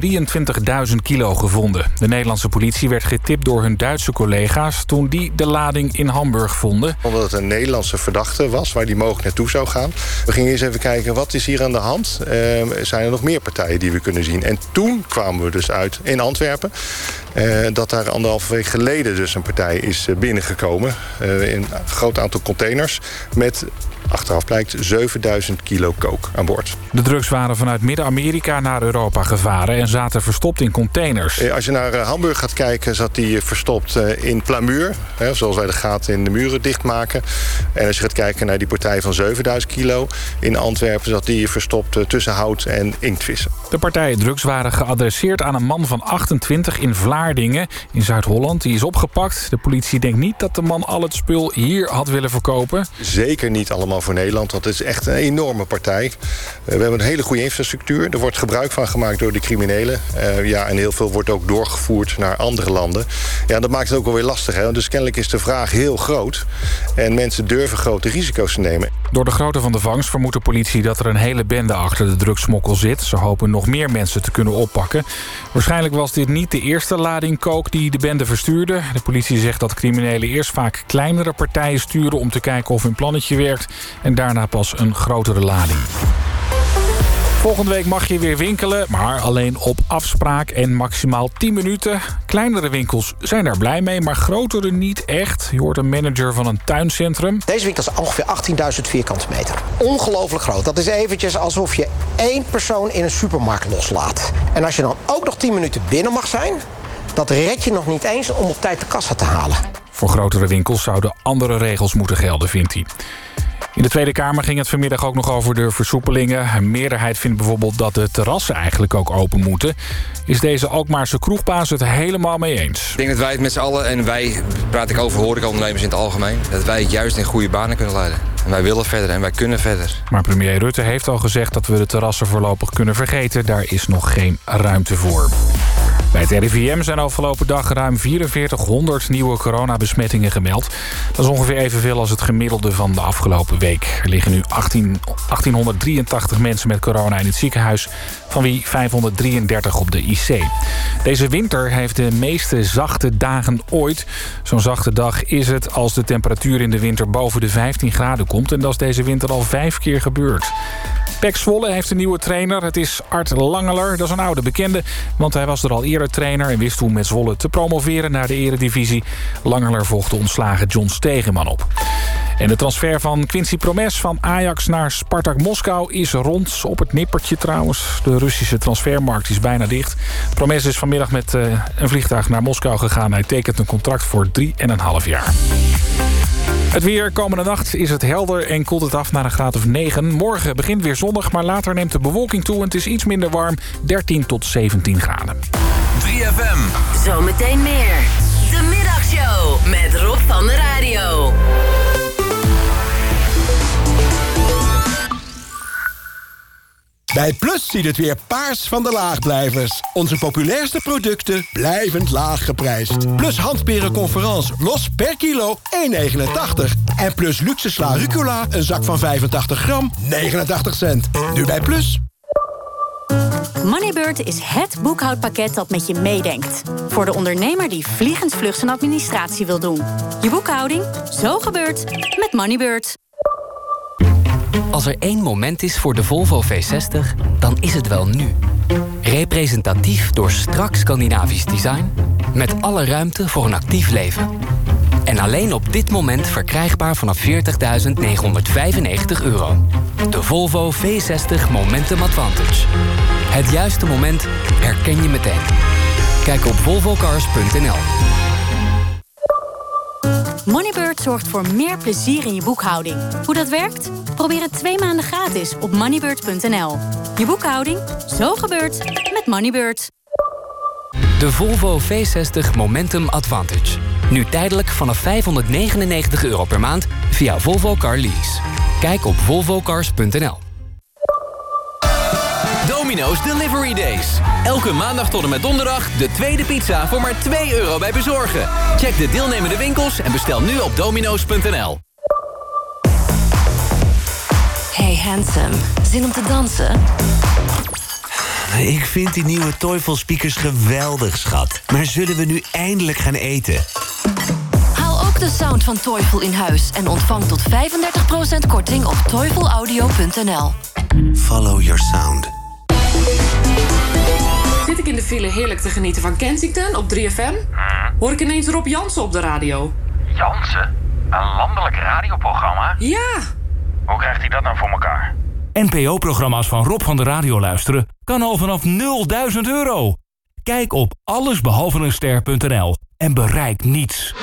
23.000 kilo gevonden. De Nederlandse politie werd getipt door hun Duitse collega's... toen die de lading in Hamburg vonden. Omdat het een Nederlandse verdachte was waar die mogelijk naartoe zou gaan. We gingen eens even kijken, wat is hier aan de hand? Uh, zijn er nog meer partijen die we kunnen zien? En toen kwamen we dus uit in Antwerpen... Uh, dat daar anderhalve week geleden dus een partij is binnengekomen... Uh, in een groot aantal containers met achteraf blijkt 7000 kilo kook aan boord. De drugs waren vanuit Midden-Amerika naar Europa gevaren... en zaten verstopt in containers. Eh, Als je naar Hamburg gaat kijken, zat die verstopt in plamuur. Hè, zoals wij de gaten in de muren dichtmaken. En als je gaat kijken naar die partij van 7000 kilo... in Antwerpen zat die verstopt tussen hout en inktvissen. De partijen drugs waren geadresseerd aan een man van 28 in Vlaardingen in Zuid-Holland. Die is opgepakt. De politie denkt niet dat de man al het spul hier had willen verkopen. Zeker niet allemaal voor Nederland, het is echt een enorme partij. We hebben een hele goede infrastructuur. Er wordt gebruik van gemaakt door de criminelen. Uh, ja, en heel veel wordt ook doorgevoerd naar andere landen. Ja, dat maakt het ook wel weer lastig. Hè? Dus kennelijk is de vraag heel groot. En mensen durven grote risico's te nemen. Door de grootte van de vangst vermoedt de politie dat er een hele bende achter de drugsmokkel zit. Ze hopen nog meer mensen te kunnen oppakken. Waarschijnlijk was dit niet de eerste lading kook die de bende verstuurde. De politie zegt dat criminelen eerst vaak kleinere partijen sturen... om te kijken of hun plannetje werkt en daarna pas een grotere lading. Volgende week mag je weer winkelen, maar alleen op afspraak en maximaal 10 minuten. Kleinere winkels zijn daar blij mee, maar grotere niet echt. Je hoort een manager van een tuincentrum. Deze winkel is ongeveer 18.000 vierkante meter. Ongelooflijk groot. Dat is eventjes alsof je één persoon in een supermarkt loslaat. En als je dan ook nog 10 minuten binnen mag zijn... dat red je nog niet eens om op tijd de kassa te halen. Voor grotere winkels zouden andere regels moeten gelden, vindt hij. In de Tweede Kamer ging het vanmiddag ook nog over de versoepelingen. Een meerderheid vindt bijvoorbeeld dat de terrassen eigenlijk ook open moeten. Is deze Alkmaarse kroegbaas het helemaal mee eens? Ik denk dat wij het met z'n allen, en wij praat ik over horecaondernemers in het algemeen... dat wij het juist in goede banen kunnen leiden. En wij willen verder en wij kunnen verder. Maar premier Rutte heeft al gezegd dat we de terrassen voorlopig kunnen vergeten. Daar is nog geen ruimte voor. Bij het RIVM zijn afgelopen dag ruim 4400 nieuwe coronabesmettingen gemeld. Dat is ongeveer evenveel als het gemiddelde van de afgelopen week. Er liggen nu 18, 1883 mensen met corona in het ziekenhuis... van wie 533 op de IC. Deze winter heeft de meeste zachte dagen ooit. Zo'n zachte dag is het als de temperatuur in de winter boven de 15 graden komt. En dat is deze winter al vijf keer gebeurd. Pek Zwolle heeft een nieuwe trainer. Het is Art Langeler. Dat is een oude bekende, want hij was er al eerder trainer... en wist hoe met Zwolle te promoveren naar de eredivisie. Langeler volgde ontslagen John Stegeman op. En de transfer van Quincy Promes van Ajax naar Spartak Moskou is rond. Op het nippertje trouwens. De Russische transfermarkt is bijna dicht. Promes is vanmiddag met uh, een vliegtuig naar Moskou gegaan. Hij tekent een contract voor 3,5 jaar. Het weer komende nacht is het helder en koelt het af naar een graad of 9. Morgen begint weer zonnig, maar later neemt de bewolking toe... en het is iets minder warm, 13 tot 17 graden. 3FM. Zometeen meer. De Middagshow met Rob van de Radio. Bij Plus ziet het weer paars van de laagblijvers. Onze populairste producten blijvend laag geprijsd. Plus handperen conference los per kilo 1,89. En Plus luxe sla rucola, een zak van 85 gram, 89 cent. Nu bij Plus. Moneybird is het boekhoudpakket dat met je meedenkt. Voor de ondernemer die vliegensvlug zijn administratie wil doen. Je boekhouding, zo gebeurt met Moneybird. Als er één moment is voor de Volvo V60, dan is het wel nu. Representatief door strak Scandinavisch design... met alle ruimte voor een actief leven. En alleen op dit moment verkrijgbaar vanaf 40.995 euro. De Volvo V60 Momentum Advantage. Het juiste moment herken je meteen. Kijk op volvocars.nl. Moneybird zorgt voor meer plezier in je boekhouding. Hoe dat werkt? Probeer het twee maanden gratis op moneybird.nl. Je boekhouding, zo gebeurt met Moneybird. De Volvo V60 Momentum Advantage. Nu tijdelijk vanaf 599 euro per maand via Volvo Car Lease. Kijk op volvocars.nl. Domino's Delivery Days. Elke maandag tot en met donderdag de tweede pizza voor maar 2 euro bij bezorgen. Check de deelnemende winkels en bestel nu op domino's.nl. Hey handsome, zin om te dansen? Ik vind die nieuwe Teufel speakers geweldig, schat. Maar zullen we nu eindelijk gaan eten? Haal ook de sound van Toyful in huis en ontvang tot 35% korting op toyfulaudio.nl. Follow your sound. Zit ik in de file heerlijk te genieten van Kensington op 3FM? Hoor ik ineens Rob Jansen op de radio? Jansen? Een landelijk radioprogramma? Ja! Hoe krijgt hij dat nou voor elkaar? NPO-programma's van Rob van de Radio luisteren kan al vanaf 0.000 euro. Kijk op allesbehalveneenster.nl en bereik niets.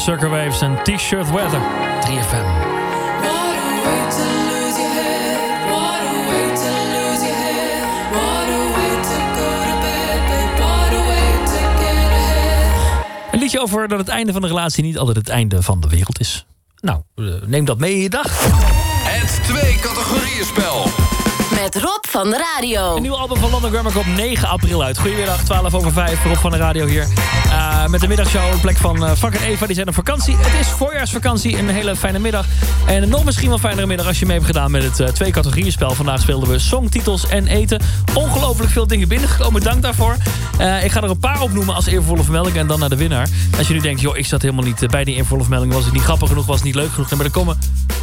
Sucker Waves en T-shirt Weather. 3FM. Een liedje over dat het einde van de relatie niet altijd het einde van de wereld is. Nou, eh, neem dat mee in je dag. Het twee categorieën spel. Met Rob van de Radio. Een nieuw album van London Grammar komt 9 april uit. Goedemiddag, 12 over 5. Rob van de Radio hier. Uh, met de middagshow op plek van uh, Frank en Eva. Die zijn op vakantie. Het is voorjaarsvakantie. Een hele fijne middag. En nog misschien wel fijnere middag als je mee hebt gedaan met het uh, twee categorieën spel. Vandaag speelden we songtitels en eten. Ongelooflijk veel dingen binnengekomen. Dank daarvoor. ik ga er een paar opnoemen als eervolle vermelding. En dan naar de winnaar. Als je nu denkt, joh, ik zat helemaal niet bij die eervolle vermelding. Was het niet grappig genoeg? Was het niet leuk genoeg? Maar er komen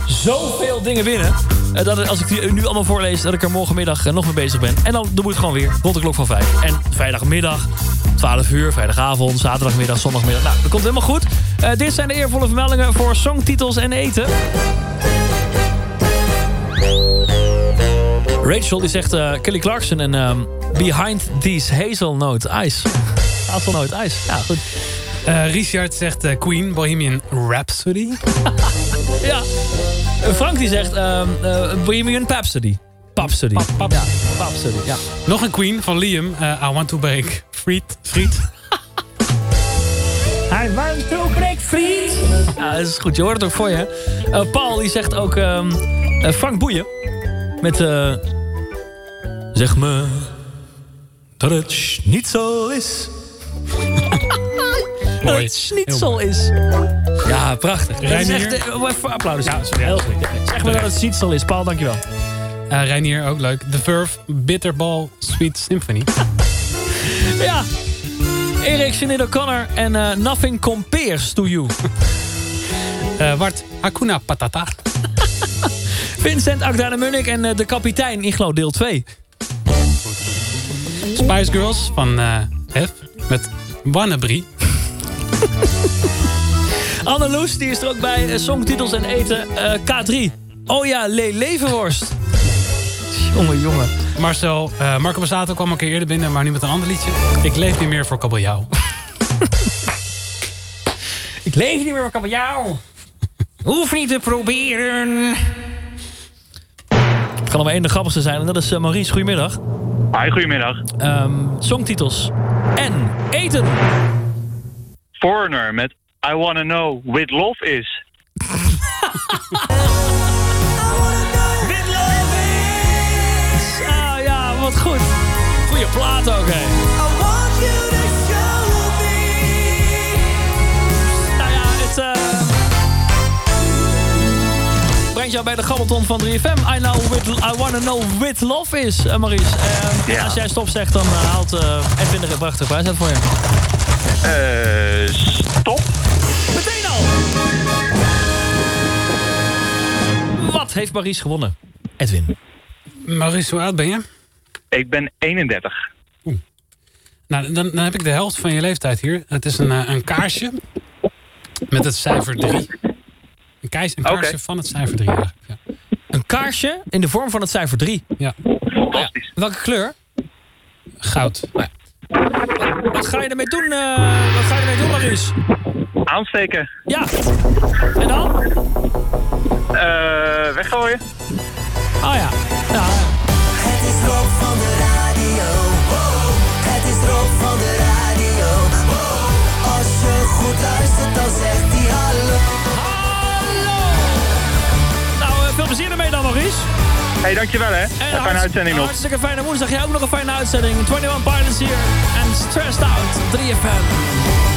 zoveel dingen binnen. dat als ik die nu allemaal voorlees, dat ik er morgenmiddag nog mee bezig ben. En dan doen we het gewoon weer. Rond de klok van 5. En vrijdagmiddag, 12 uur, vrijdagavond, zaterdagmiddag, zondagmiddag. Nou, dat komt helemaal goed. Uh, dit zijn de eervolle vermeldingen voor songtitels en eten. Rachel die zegt uh, Kelly Clarkson en um, Behind These Hazelnote Ice. Hazelnote Ice, ja goed. Uh, Richard zegt Queen, Bohemian Rhapsody. ja. Frank die zegt um, Bohemian Rhapsody. Papsody. Pap, pap. Ja, Papsody, ja. Nog een Queen van Liam. Uh, I want to break friet. friet. I want to break friet. Ja, dat is goed. Je hoort het ook voor je. Uh, Paul die zegt ook um, uh, Frank Boeien. Met uh, Zeg me dat het niet zo is. dat het schnitzel is. Ja, prachtig. Reinier. Even applaus. Ja, sorry, heel goed. Zeg me dat het schnitzel is. Paul, dankjewel. Uh, Reinier, ook leuk. The Verve, Bitterball, Sweet Symphony. ja. Erik, Sinead O'Connor en uh, Nothing Compares to You. uh, Wart, Hakuna Patata. Vincent, Agda de Munnik en De Kapitein, Iglo deel 2. Spice Girls van Hef met Wannabe. Anneloes, die is er ook bij. Songtitels en eten. K3. Oh ja, Le Levenworst. jongen, jongen. Marcel, uh, Marco Bassato kwam een keer eerder binnen, maar nu met een ander liedje. Ik leef niet meer voor kabeljauw. ik leef niet meer voor kabeljauw. Hoef niet te proberen. Het kan maar één de grappigste zijn en dat is uh, Maurice. Goedemiddag. Hi, goedemiddag. Um, songtitels en eten. Foreigner met I Wanna Know With Love Is. wat goed. Goeie plaat ook, hè. Nou ja, het... Uh... Brengt jou bij de gabbelton van 3FM. I, know with, I wanna know with love is, uh, Maurice. Uh, ja. Als jij stop zegt, dan haalt Edwin er een prijs uit voor je. Eh, stop. Heeft Maurice gewonnen? Edwin. Maurice, hoe oud ben je? Ik ben 31. Oeh. Nou, dan, dan heb ik de helft van je leeftijd hier. Het is een, een kaarsje met het cijfer 3. Een, kaars, een kaarsje okay. van het cijfer 3 eigenlijk. Ja. Een kaarsje in de vorm van het cijfer 3? Ja. Fantastisch. Ja. Welke kleur? Goud. Ja. Wat ga je ermee doen, uh, wat ga je ermee doen, Maurice? Aansteken. Ja. En dan? Uh, weggooien. Oh ja. ja. Het is Rob van de radio. Wow. Het is Rob van de radio. Wow. Als je goed luistert, dan zegt hij hallo. Hallo. Nou, uh, veel plezier ermee dan, Maurice. Hey, dankjewel hè. En een fijne uitzending nog. Hartstikke fijne woensdag. Jij ook nog een fijne uitzending. 21 Pilots hier. En Stressed Out. 3FM.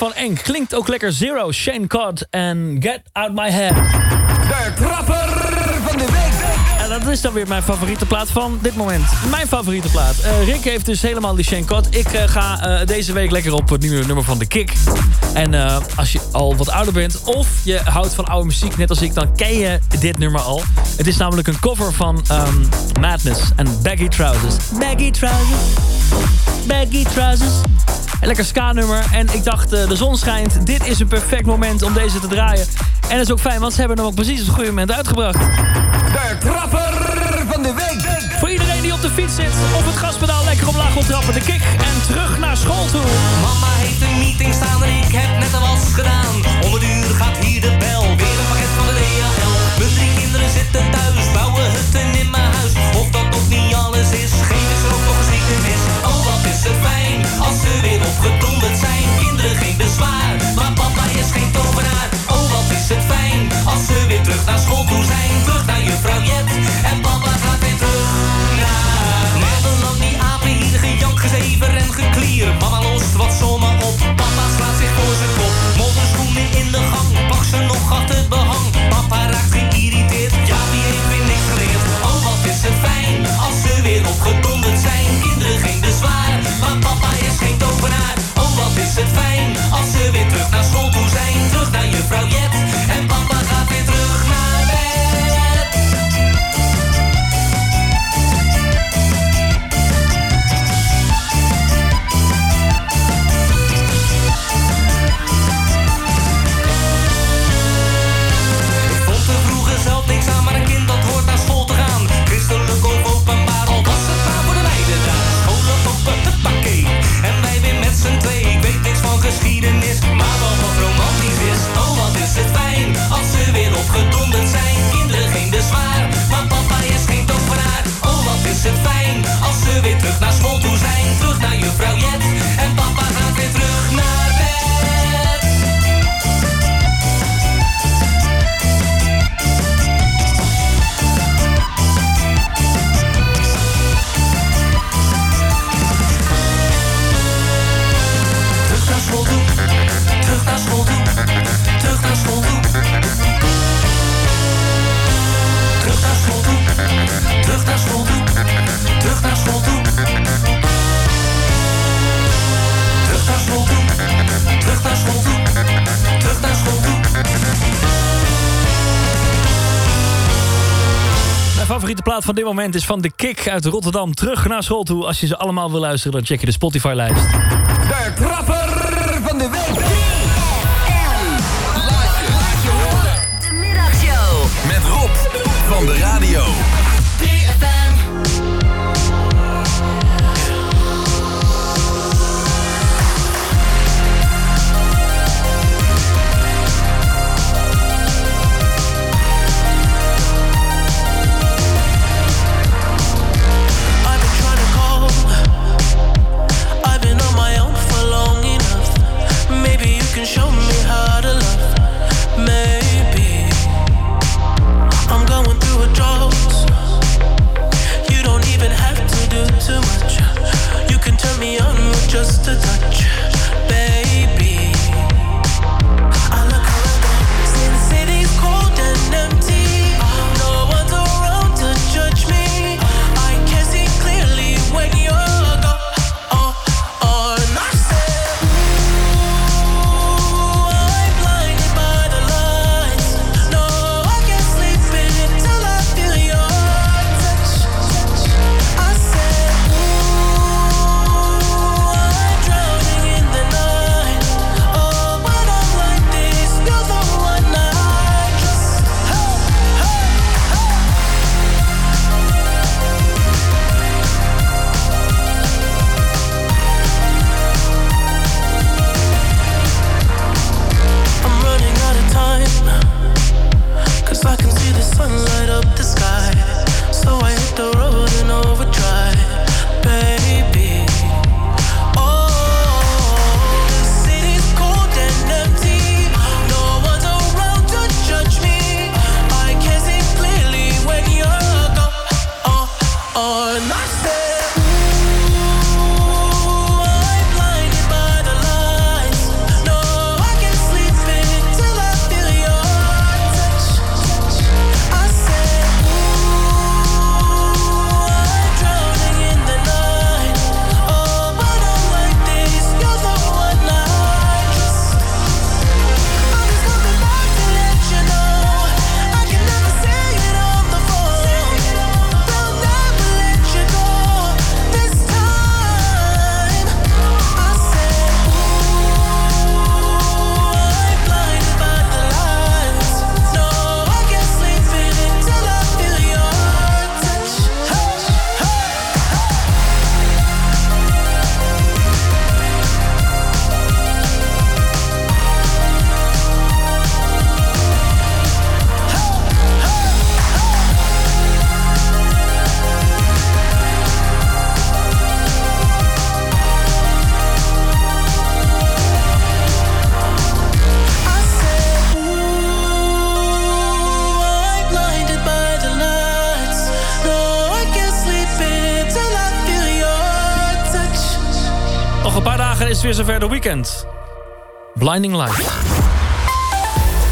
Van Enk. Klinkt ook lekker Zero, Shane Cod en Get Out My Head. De trapper van de week. En dat is dan weer mijn favoriete plaat van dit moment. Mijn favoriete plaat. Eh, Rick heeft dus helemaal die Shane Cod. Ik eh, ga eh, deze week lekker op het nieuwe nummer van The Kick. En als je al wat ouder bent of je houdt van oude muziek, net als ik, dan ken je dit nummer al. Het is namelijk een cover van ehm, Madness en Baggy Trousers. Baggy Trousers. Baggy trousers. Een lekker ska-nummer. En ik dacht, eh, de zon schijnt. Dit is een perfect moment om deze te draaien. En dat is ook fijn, want ze hebben hem ook precies op het goede moment uitgebracht. De trapper van de week. Voor iedereen die op de fiets zit of het gaspedaal lekker omlaag wil trappen. De kick en terug naar school toe. Mama heeft een meeting staan en ik heb net de was gedaan. Om het uur gaat hier de bel, weer een pakket van de DHL. Mijn drie kinderen zitten thuis, bouwen hutten als ze weer opgedonderd zijn. Kinderen geen bezwaar, maar papa is geen tovenaar. Oh, wat is het fijn, als ze weer terug naar school toe zijn. Terug naar juffrouw Jet, en papa gaat weer terug naar... Maandenlang die apen hier gejank, gezever en geklier. Mama lost wat sommen op, papa slaat zich voor zijn kop. Modderschoenen in de gang, pak ze nog achter behang. Papa raakt geïrriteerd, maar papa is geen tovenaar. Oh wat is het fijn, als ze weer terug naar school toe zijn. Terug naar juffrouw Jet, en weer terug naar school toe zijn. Terug naar juffrouw favoriete plaat van dit moment is van The Kick uit Rotterdam. Terug naar school toe. Als je ze allemaal wil luisteren, dan check je de Spotify-lijst. Blinding Lights.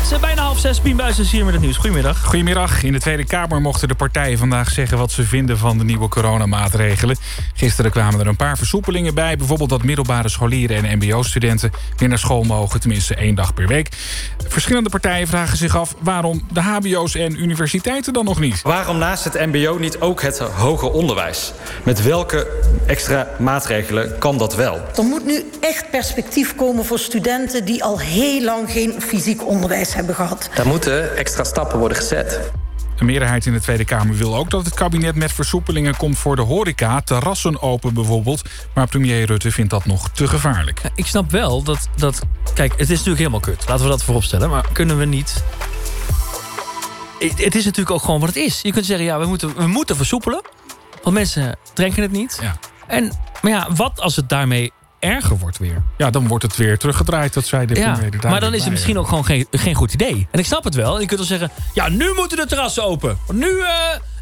Het is bijna half zes. Pien Buijs is hier met het nieuws. Goedemiddag. Goedemiddag. In de Tweede Kamer mochten de partijen vandaag zeggen wat ze vinden van de nieuwe coronamaatregelen. Gisteren kwamen er een paar versoepelingen bij. Bijvoorbeeld dat middelbare scholieren en mbo-studenten weer naar school mogen. Tenminste één dag per week. Verschillende partijen vragen zich af waarom de hbo's en universiteiten dan nog niet. Waarom naast het mbo niet ook het hoger onderwijs? Met welke extra maatregelen kan dat wel? Er moet nu echt perspectief komen voor studenten die al heel lang geen fysiek onderwijs hebben gehad. Daar moeten extra stappen worden gezet. Een meerderheid in de Tweede Kamer wil ook dat het kabinet met versoepelingen komt voor de horeca. Terrassen open bijvoorbeeld. Maar premier Rutte vindt dat nog te gevaarlijk. Ik snap wel dat, dat... Kijk, het is natuurlijk helemaal kut. Laten we dat voorop stellen. Maar kunnen we niet... Het is natuurlijk ook gewoon wat het is. Je kunt zeggen, ja, we moeten, we moeten versoepelen. Want mensen drinken het niet. En, maar ja, wat als het daarmee erger wordt weer? Ja, dan wordt het weer teruggedraaid, dat zei de Ja, maar dan is het misschien ook gewoon geen, geen goed idee. En ik snap het wel. Je kunt wel zeggen, ja, nu moeten de terrassen open. Nu,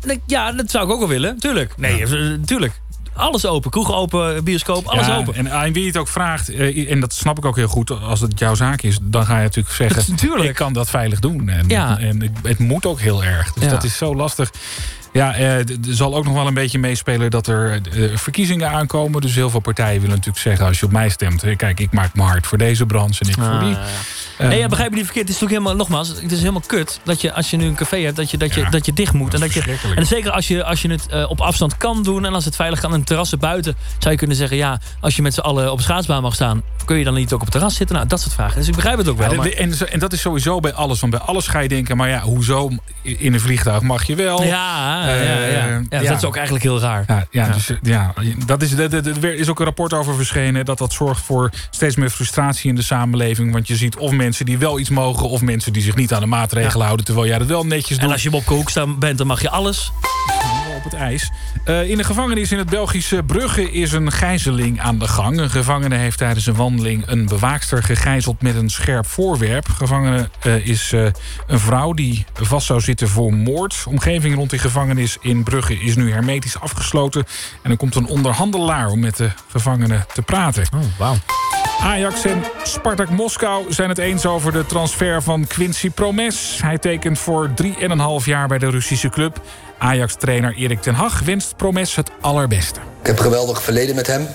eh, ja, dat zou ik ook wel willen. Tuurlijk. Nee, eh, tuurlijk. Alles open. Kroeg open, bioscoop, alles Ja, open. En aan wie het ook vraagt, eh, en dat snap ik ook heel goed, als het jouw zaak is, dan ga je natuurlijk zeggen: ik kan dat veilig doen. En, Ja. en het, het moet ook heel erg. Dus Ja. dat is zo lastig. Ja, eh, er zal ook nog wel een beetje meespelen dat er eh, verkiezingen aankomen. Dus heel veel partijen willen natuurlijk zeggen: als je op mij stemt, eh, kijk, ik maak me hard voor deze branche en ik voor Ah, die. ja, Eh, nee, ja, begrijp me niet verkeerd. Het is natuurlijk helemaal, nogmaals, het is helemaal kut dat je als je nu een café hebt, dat je, dat je, dat je dicht moet. En, dat je, en zeker als je, als je het eh, op afstand kan doen en als het veilig kan en terrassen buiten, zou je kunnen zeggen, ja, als je met z'n allen op een schaatsbaan mag staan, kun je dan niet ook op het terras zitten? Nou, dat soort vragen. Dus ik begrijp het ook wel. Ja, maar- en, en dat is sowieso bij alles. Want bij alles ga je denken, maar ja, hoezo in een vliegtuig mag je wel? Ja, ja, ja, ja. Eh, Ja, dat is ook eigenlijk heel raar. Ja. Dus, ja dat is, er is ook een rapport over verschenen... dat dat zorgt voor steeds meer frustratie in de samenleving. Want je ziet of mensen die wel iets mogen... of mensen die zich niet aan de maatregelen houden... terwijl jij dat wel netjes doet. En als je op staan bent, dan mag je alles. Op het ijs. Eh, in de gevangenis in het Belgische Brugge is een gijzeling aan de gang. Een gevangene heeft tijdens een wandeling een bewaakster gegijzeld met een scherp voorwerp. Gevangene eh, is eh, een vrouw die vast zou zitten voor moord. De omgeving rond die gevangenis in Brugge is nu hermetisch afgesloten. En er komt een onderhandelaar om met de gevangene te praten. Oh, wauw. Ajax en Spartak Moskou zijn het eens over de transfer van Quincy Promes. Hij tekent voor 3,5 jaar bij de Russische club. Ajax-trainer Erik ten Hag wenst Promes het allerbeste. Ik heb een geweldig verleden met hem.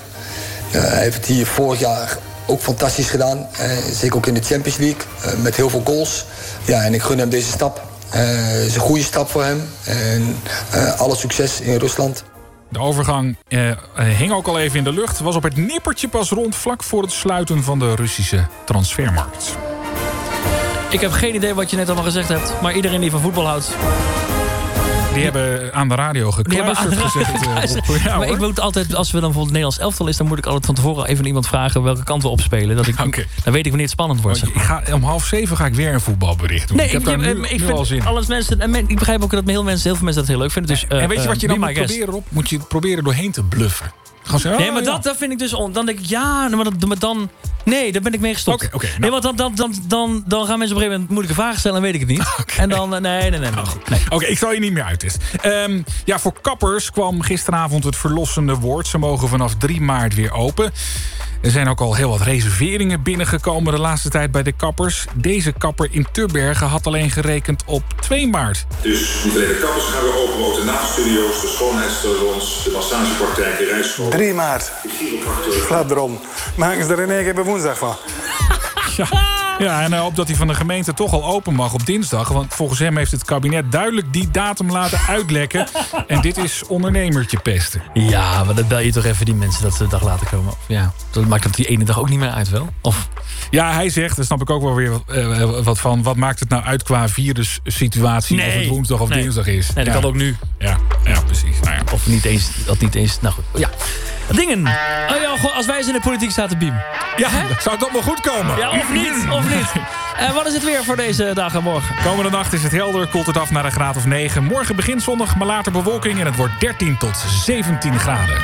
Hij heeft het hier vorig jaar ook fantastisch gedaan. Eh, zeker ook in de Champions League. eh, met heel veel goals. Ja, en ik gun hem deze stap. Eh, Het is een goede stap voor hem. En eh, alle succes in Rusland. De overgang eh, hing ook al even in de lucht. Was op het nippertje pas rond vlak voor het sluiten van de Russische transfermarkt. Ik heb geen idee wat je net allemaal gezegd hebt. Maar iedereen die van voetbal houdt... Die hebben aan de radio gekluisterd aan gezegd. eh. Ja, maar ik moet altijd, als we dan bijvoorbeeld Nederlands elftal is... dan moet ik altijd van tevoren even iemand vragen welke kant we opspelen. Dat ik, Dan weet ik wanneer het spannend wordt. zeg Ik ga, om half zeven ga ik weer een voetbalbericht doen. Nee, ik heb daar nu, ik nu vind al zin in. alles mensen, en men- ik begrijp ook dat heel, mensen, heel veel mensen dat heel leuk vinden. Dus, en weet je eh, wat je be dan moet proberen op? Moet je proberen doorheen te bluffen. Nee, oh, maar ja. dat, dat vind ik dus... On, dan denk ik, ja, maar, dat, maar dan... Nee, daar ben ik mee gestopt. nou. Nee, want dan, dan, dan, dan, dan gaan mensen op een gegeven moment moeilijke vragen stellen... en weet ik het niet. En dan... eh, Nee, nee, nee. nee, nee. nee. Oké, ik zal je niet meer uittesten. Ehm ja, voor kappers kwam gisteravond het verlossende woord. Ze mogen vanaf 3 maart weer open. Er zijn ook al heel wat reserveringen binnengekomen de laatste tijd bij de kappers. Deze kapper in Tubbergen had alleen gerekend op 2 maart. Dus niet alleen de kappers gaan weer open, maar ook de naaststudio's, de schoonheidssalons, de massagepraktijk, de rijschool. 3 maart. Flap erom. Maken ze er in één keer bij woensdag van. Ja, ja en hij hoopt dat hij van de gemeente toch al open mag op dinsdag. Want volgens hem heeft het kabinet duidelijk die datum laten uitlekken. En dit is ondernemertje pesten. Ja, maar dan bel je toch even die mensen dat ze een dag later komen. Of, ja, dat maakt dat die ene dag ook niet meer uit, wel? Of... Ja, hij zegt, daar snap ik ook wel weer eh, wat van. Wat maakt het nou uit qua virussituatie? Of het woensdag of Nee. dinsdag is? Nee, dat Ja. kan ook nu. Ja, ja precies. Nou ja. Of niet eens, dat niet eens. Nou goed, ja. Dingen. Oh ja, als wij eens in de politiek zaten, Biem. Ja, zou het allemaal goed komen? Ja, of niet, of niet. En wat is het weer voor deze dagen morgen? Komende nacht is het helder, koelt het af naar een graad of 9. Morgen begint zonnig, maar later bewolking en het wordt 13 tot 17 graden.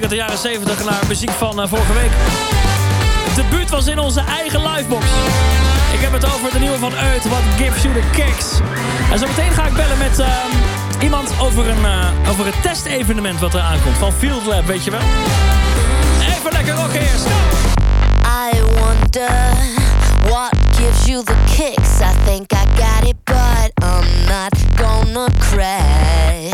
Muziek uit de jaren 70 naar muziek van eh, vorige week. De buurt was in onze eigen livebox. Ik heb het over de nieuwe van Uit, What Gives You The Kicks. En zo meteen ga ik bellen met ehm, iemand over een, eh, over het testevenement wat er aankomt. Van Field Lab, weet je wel. Even lekker rocken eerst. I wonder what gives you the kicks. I think I got it, but I'm not gonna crash.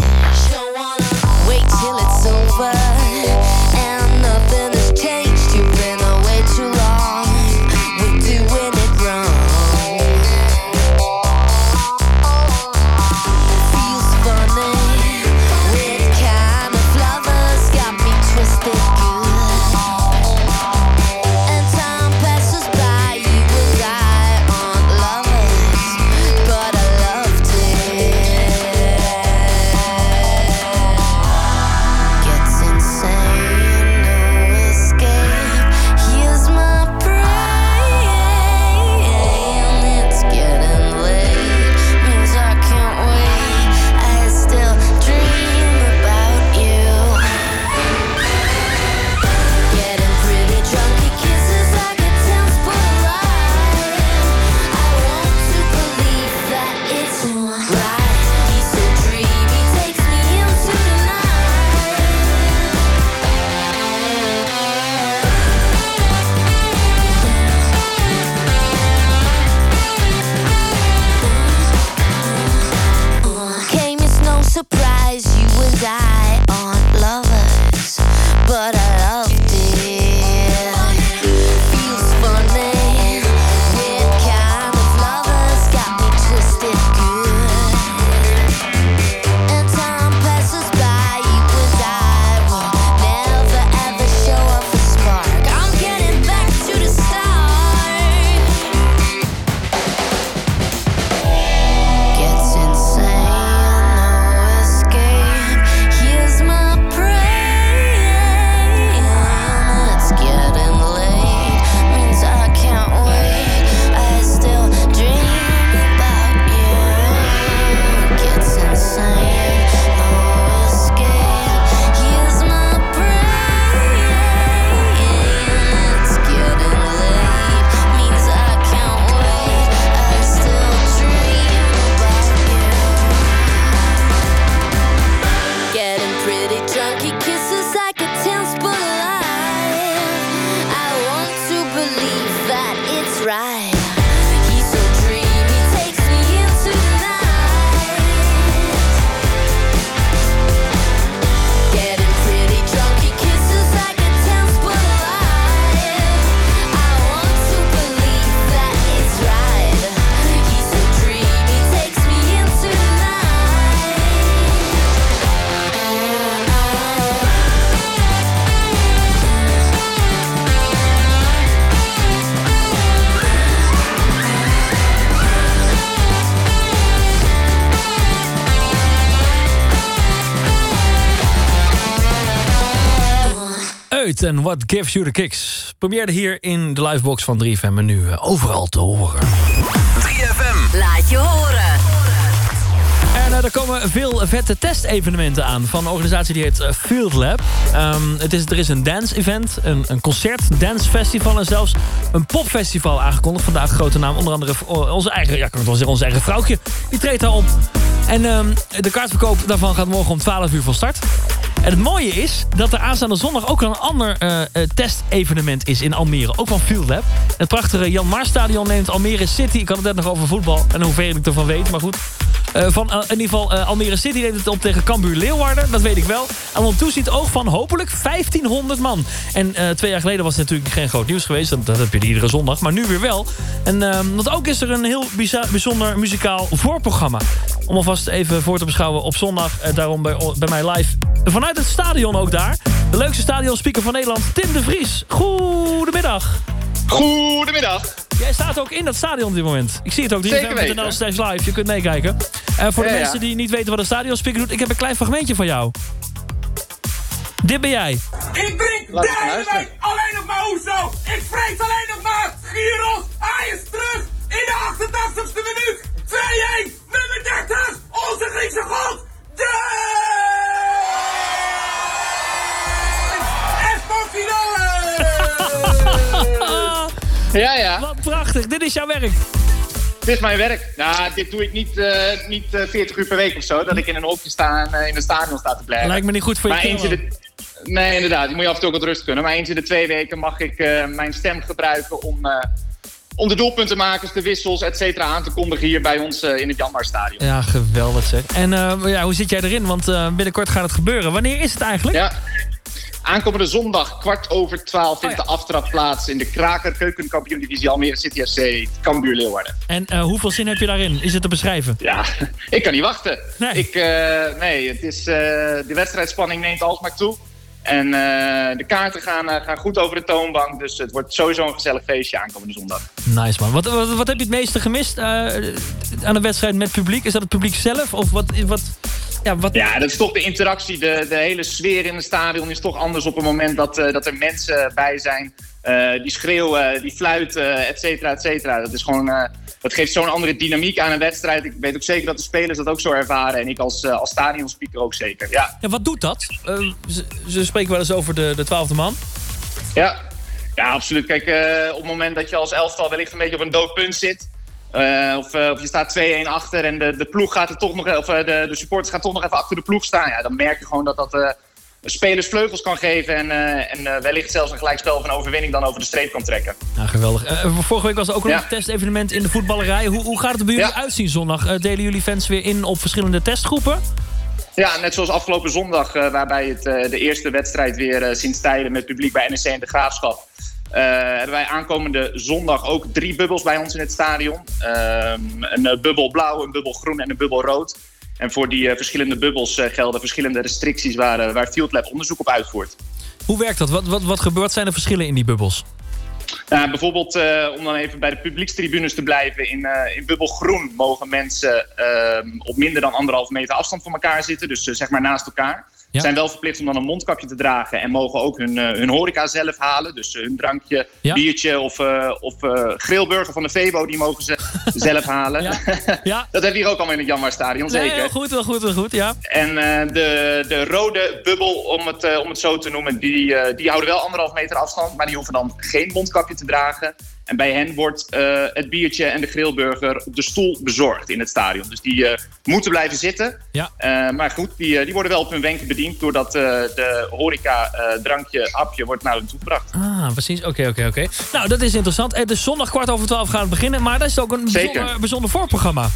En What Gives You The Kicks. Probeerde hier in de livebox van 3FM en nu eh, overal te horen. 3FM. Laat je horen. En eh, er komen veel vette testevenementen aan van een organisatie die heet eh, Field Lab. Ehm, het is, er is een dance-event, een, een concert, een dancefestival en zelfs een popfestival aangekondigd. Vandaag grote naam, onder andere onze eigen, ja, kan ik wel zeggen, onze eigen vrouwtje. Die treedt daar op. En ehm, de kaartverkoop daarvan gaat morgen om 12 uur van start. En het mooie is dat er aanstaande zondag ook een ander eh, testevenement is in Almere. Ook van Field Lab. Het prachtige Jan Mar Stadion neemt Almere City. Ik had het net nog over voetbal en hoeveel ik ervan weet, maar goed. Eh, van eh, in ieder geval eh, Almere City neemt het op tegen Cambuur Leeuwarden. Dat weet ik wel. En ondertussen het oog van hopelijk 1500 man. En twee jaar geleden was het natuurlijk geen groot nieuws geweest. Dat, dat heb je iedere zondag. Maar nu weer wel. En ehm, want ook is er een heel bijzonder muzikaal voorprogramma. Om alvast even voor te beschouwen op zondag. daarom bij, bij mij live. Vanuit het stadion ook daar. De leukste stadionspeaker van Nederland, Tim de Vries. Goedemiddag. Goedemiddag. Jij staat ook in dat stadion op dit moment. Ik zie het ook. DFM.nl slash live. Je kunt meekijken. Uh, voor de mensen die niet weten wat een stadionspeaker doet. Ik heb een klein fragmentje van jou. Dit ben jij. Ik drink week alleen nog maar OESO. Ik vrees alleen nog maar Giros. Hij is terug in de 88ste minuut. 2-1, nummer 30. Onze Griekse god. De... Esposito. Ja, ja. Wat prachtig. Dit is jouw werk. Dit is mijn werk. Nou, dit doe ik niet, eh, niet eh, 40 uur per week of zo. Dat ik in een hokje sta en eh, in een stadion sta te blijven. Lijkt me niet goed voor je maar eens in keel de, Nee, inderdaad. Die moet je af en toe ook wat rust kunnen. Maar eens in de twee weken mag ik eh, mijn stem gebruiken om, eh, om de doelpuntenmakers, de wissels, et cetera, aan te kondigen hier bij ons eh, in het Janmarstadion. Ja, geweldig zeg. En eh, ja, hoe zit jij erin? Want eh, binnenkort gaat het gebeuren. Wanneer is het eigenlijk? Ja. Aankomende zondag, kwart over twaalf, vindt Oh de aftrap plaats in de Kraker Keukenkampioen Divisie Almere City FC, Cambuur Leeuwarden. En eh, hoeveel zin heb je daarin? Is het te beschrijven? Ja, ik kan niet wachten. Nee, ik, eh, nee het is, eh, de wedstrijdspanning neemt alsmaar toe. En eh, de kaarten gaan, gaan goed over de toonbank. Dus het wordt sowieso een gezellig feestje aankomende zondag. Nice man. Wat, wat, wat heb je het meeste gemist eh, aan de wedstrijd met publiek? Is dat het publiek zelf? Of wat, wat, ja, wat... Ja, dat is toch de interactie. De, de hele sfeer in het stadion is toch anders op het moment dat, eh, dat er mensen bij zijn. Eh, die schreeuwen, die fluiten, et cetera, et cetera. Dat, is gewoon, eh, dat geeft zo'n andere dynamiek aan een wedstrijd. Ik weet ook zeker dat de spelers dat ook zo ervaren. En ik als, als stadionspeaker ook zeker, ja. Ja, wat doet dat? Eh, ze, ze spreken wel eens over de, de twaalfde man. Ja, ja absoluut. Kijk, eh, op het moment dat je als elftal wellicht een beetje op een dood punt zit... eh, of, eh, of je staat 2-1 achter en de, de ploeg gaat er toch nog... Of eh, de, de supporters gaan toch nog even achter de ploeg staan. Ja, dan merk je gewoon dat dat... spelers vleugels kan geven en, en wellicht zelfs een gelijkspel of een overwinning dan over de streep kan trekken. Nou, geweldig. Vorige week was er ook nog Ja. een testevenement in de voetballerij. Hoe, hoe gaat het er bij jullie uitzien zondag? Delen jullie fans weer in op verschillende testgroepen? Ja, net zoals afgelopen zondag, waarbij het de eerste wedstrijd weer sinds tijden met publiek bij NEC en de Graafschap. Eh, hebben wij aankomende zondag ook drie bubbels bij ons in het stadion. Ehm, een eh, bubbel blauw, een bubbel groen en een bubbel rood. En voor die eh, verschillende bubbels gelden verschillende restricties waar, waar Field Lab onderzoek op uitvoert. Hoe werkt dat? Wat, wat, wat gebeurt? Wat zijn de verschillen in die bubbels? Nou, bijvoorbeeld, om dan even bij de publiekstribunes te blijven. In, in bubbel groen mogen mensen ehm, op minder dan anderhalf meter afstand van elkaar zitten. Dus zeg maar naast elkaar. Ja. Zijn wel verplicht om dan een mondkapje te dragen. En mogen ook hun, eh, hun horeca zelf halen. Dus eh, hun drankje, Ja. biertje of, eh, of grillburger van de Febo. Die mogen ze zelf halen. Ja. Dat hebben we hier ook allemaal in het Janmarstadion, Nee, zeker. heel goed, heel goed, heel goed, ja. En de, de rode bubbel, om het, om het zo te noemen, die, die houden wel anderhalf meter afstand. Maar die hoeven dan geen mondkapje te dragen. En bij hen wordt eh, het biertje en de grillburger op de stoel bezorgd in het stadion. Dus die eh, moeten blijven zitten. Ja. Eh, maar goed, die, die worden wel op hun wenken bediend... doordat de horeca eh, drankje, hapje wordt naar hen toegebracht. Ah, precies. Oké, oké, oké. Nou, dat is interessant. Het is zondag kwart over twaalf gaat het beginnen. Maar dat is ook een bijzonder, bijzonder voorprogramma.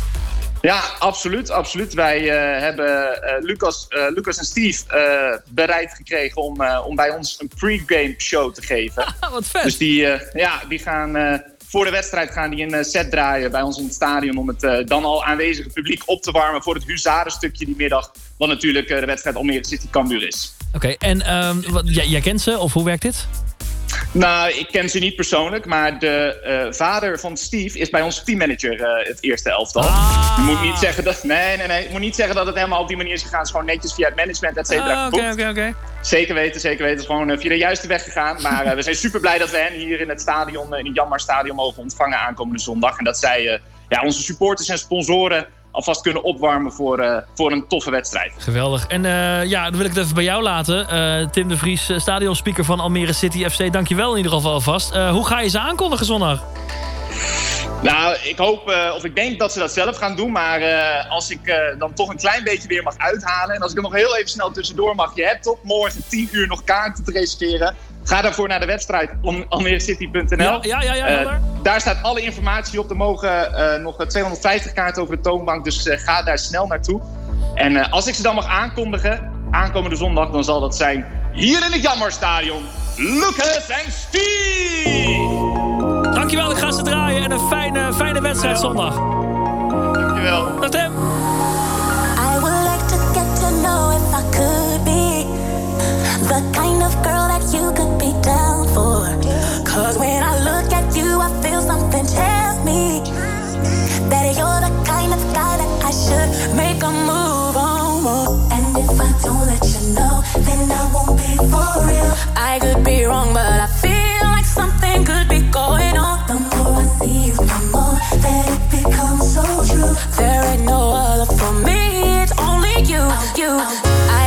Ja, absoluut. absoluut. Wij eh, hebben eh, Lucas, eh, Lucas en Steve bereid gekregen om, om bij ons een pre-game show te geven. Wat vet. Dus die, ja, die gaan voor de wedstrijd gaan die een set draaien bij ons in het stadion... om het dan al aanwezige publiek op te warmen voor het huzarenstukje die middag... wat natuurlijk de wedstrijd Almere City Cambuur is. Oké, en ehm, wat, jij, jij kent ze, of hoe werkt dit? Nou, ik ken ze niet persoonlijk, maar de eh, vader van Steve is bij ons teammanager eh, het eerste elftal. Je moet niet zeggen dat. Nee, nee, nee. Je moet niet zeggen dat het helemaal op die manier is gegaan. Het is gewoon netjes via het management, et cetera. Ah, Oké, oké, oké. Zeker weten, zeker weten. Het is gewoon eh, via de juiste weg gegaan. Maar we zijn super blij dat we hen hier in het stadion, in het Janmar Stadion, mogen ontvangen aankomende zondag. En dat zij ja, onze supporters en sponsoren alvast kunnen opwarmen voor, eh, voor een toffe wedstrijd. Geweldig. En eh, ja, dan wil ik het even bij jou laten. Eh, Tim de Vries, stadionspeaker van Almere City FC. Dankjewel in ieder geval alvast. Hoe ga je ze aankondigen zondag? Nou, ik hoop, eh, of ik denk dat ze dat zelf gaan doen. Maar eh, als ik eh, dan toch een klein beetje weer mag uithalen. En als ik er nog heel even snel tussendoor mag. Je hebt tot morgen 10 uur nog kaarten te reserveren. Ga daarvoor naar de website om- almerecity.nl. Ja, ja, ja, ja, daar staat alle informatie op. Er mogen nog 250 kaarten over de toonbank. Dus ga daar snel naartoe. En als ik ze dan mag aankondigen, aankomende zondag, dan zal dat zijn hier in het Jammerstadion. Lucas en Steve! Dankjewel, ik ga ze draaien. En een fijne, fijne wedstrijd zondag. Dankjewel. Dag Tim. I would like to get to know if I could be the kind of girl that you could be down for. Cause when I look at you, I feel something tell me that you're the kind of guy that I should make a move on. And if I don't let you know, then I won't be for real. I could be wrong, but I feel There ain't no other for me, it's only you, you. I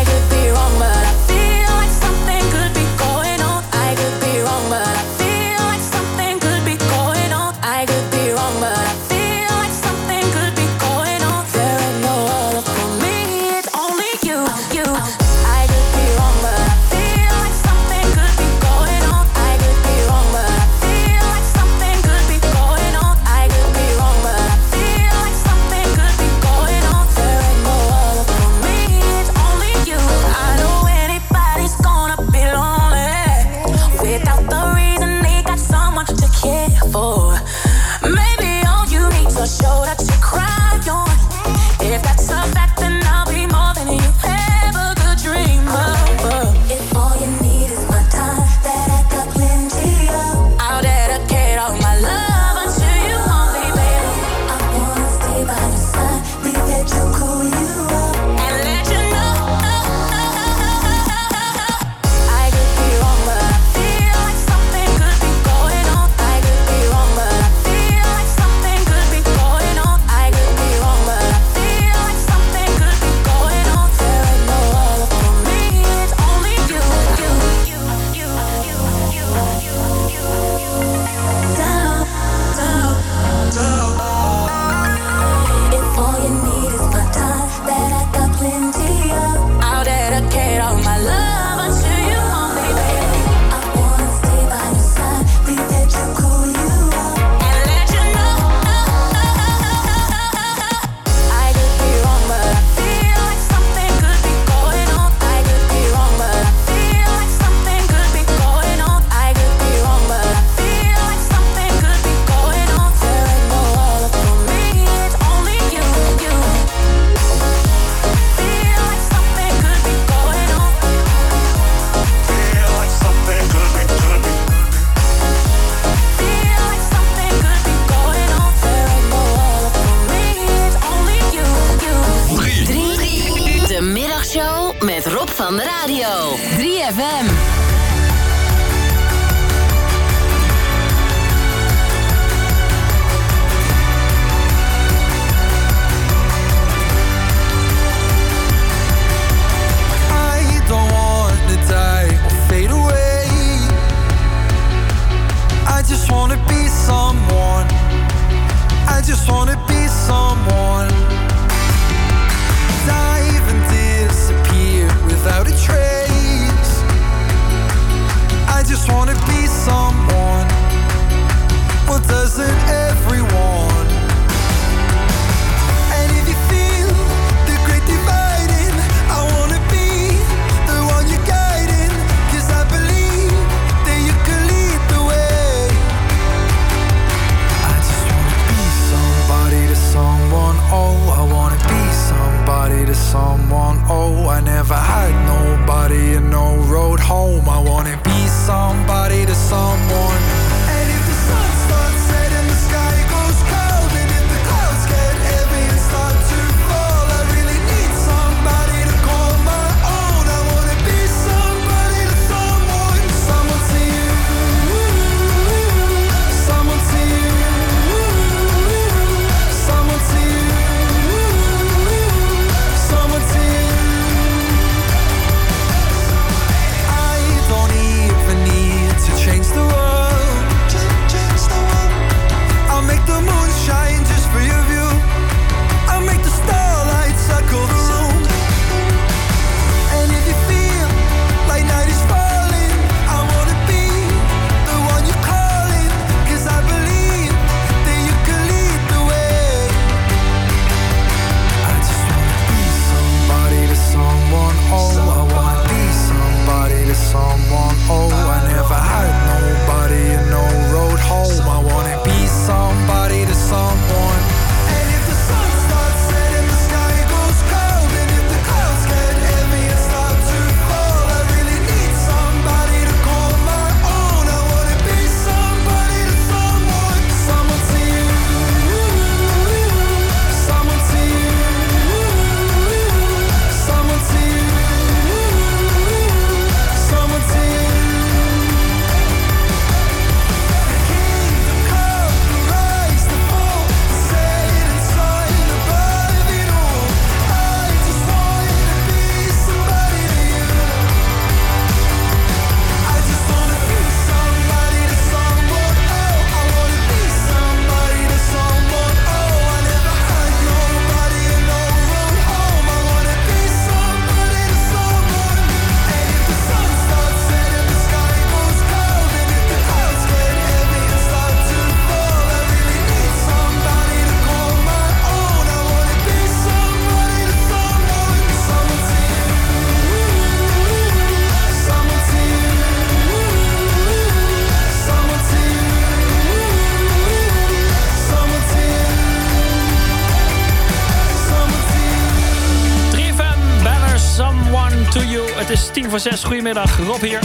goedemiddag, Rob hier.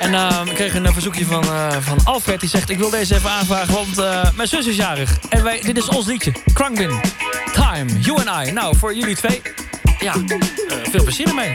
En uh, ik kreeg een verzoekje van, eh, van Alfred. Die zegt, ik wil deze even aanvragen, want eh, mijn zus is jarig. En wij, dit is ons liedje. Krangbin, Time, You and I. Nou, voor jullie twee, ja, eh, veel plezier ermee.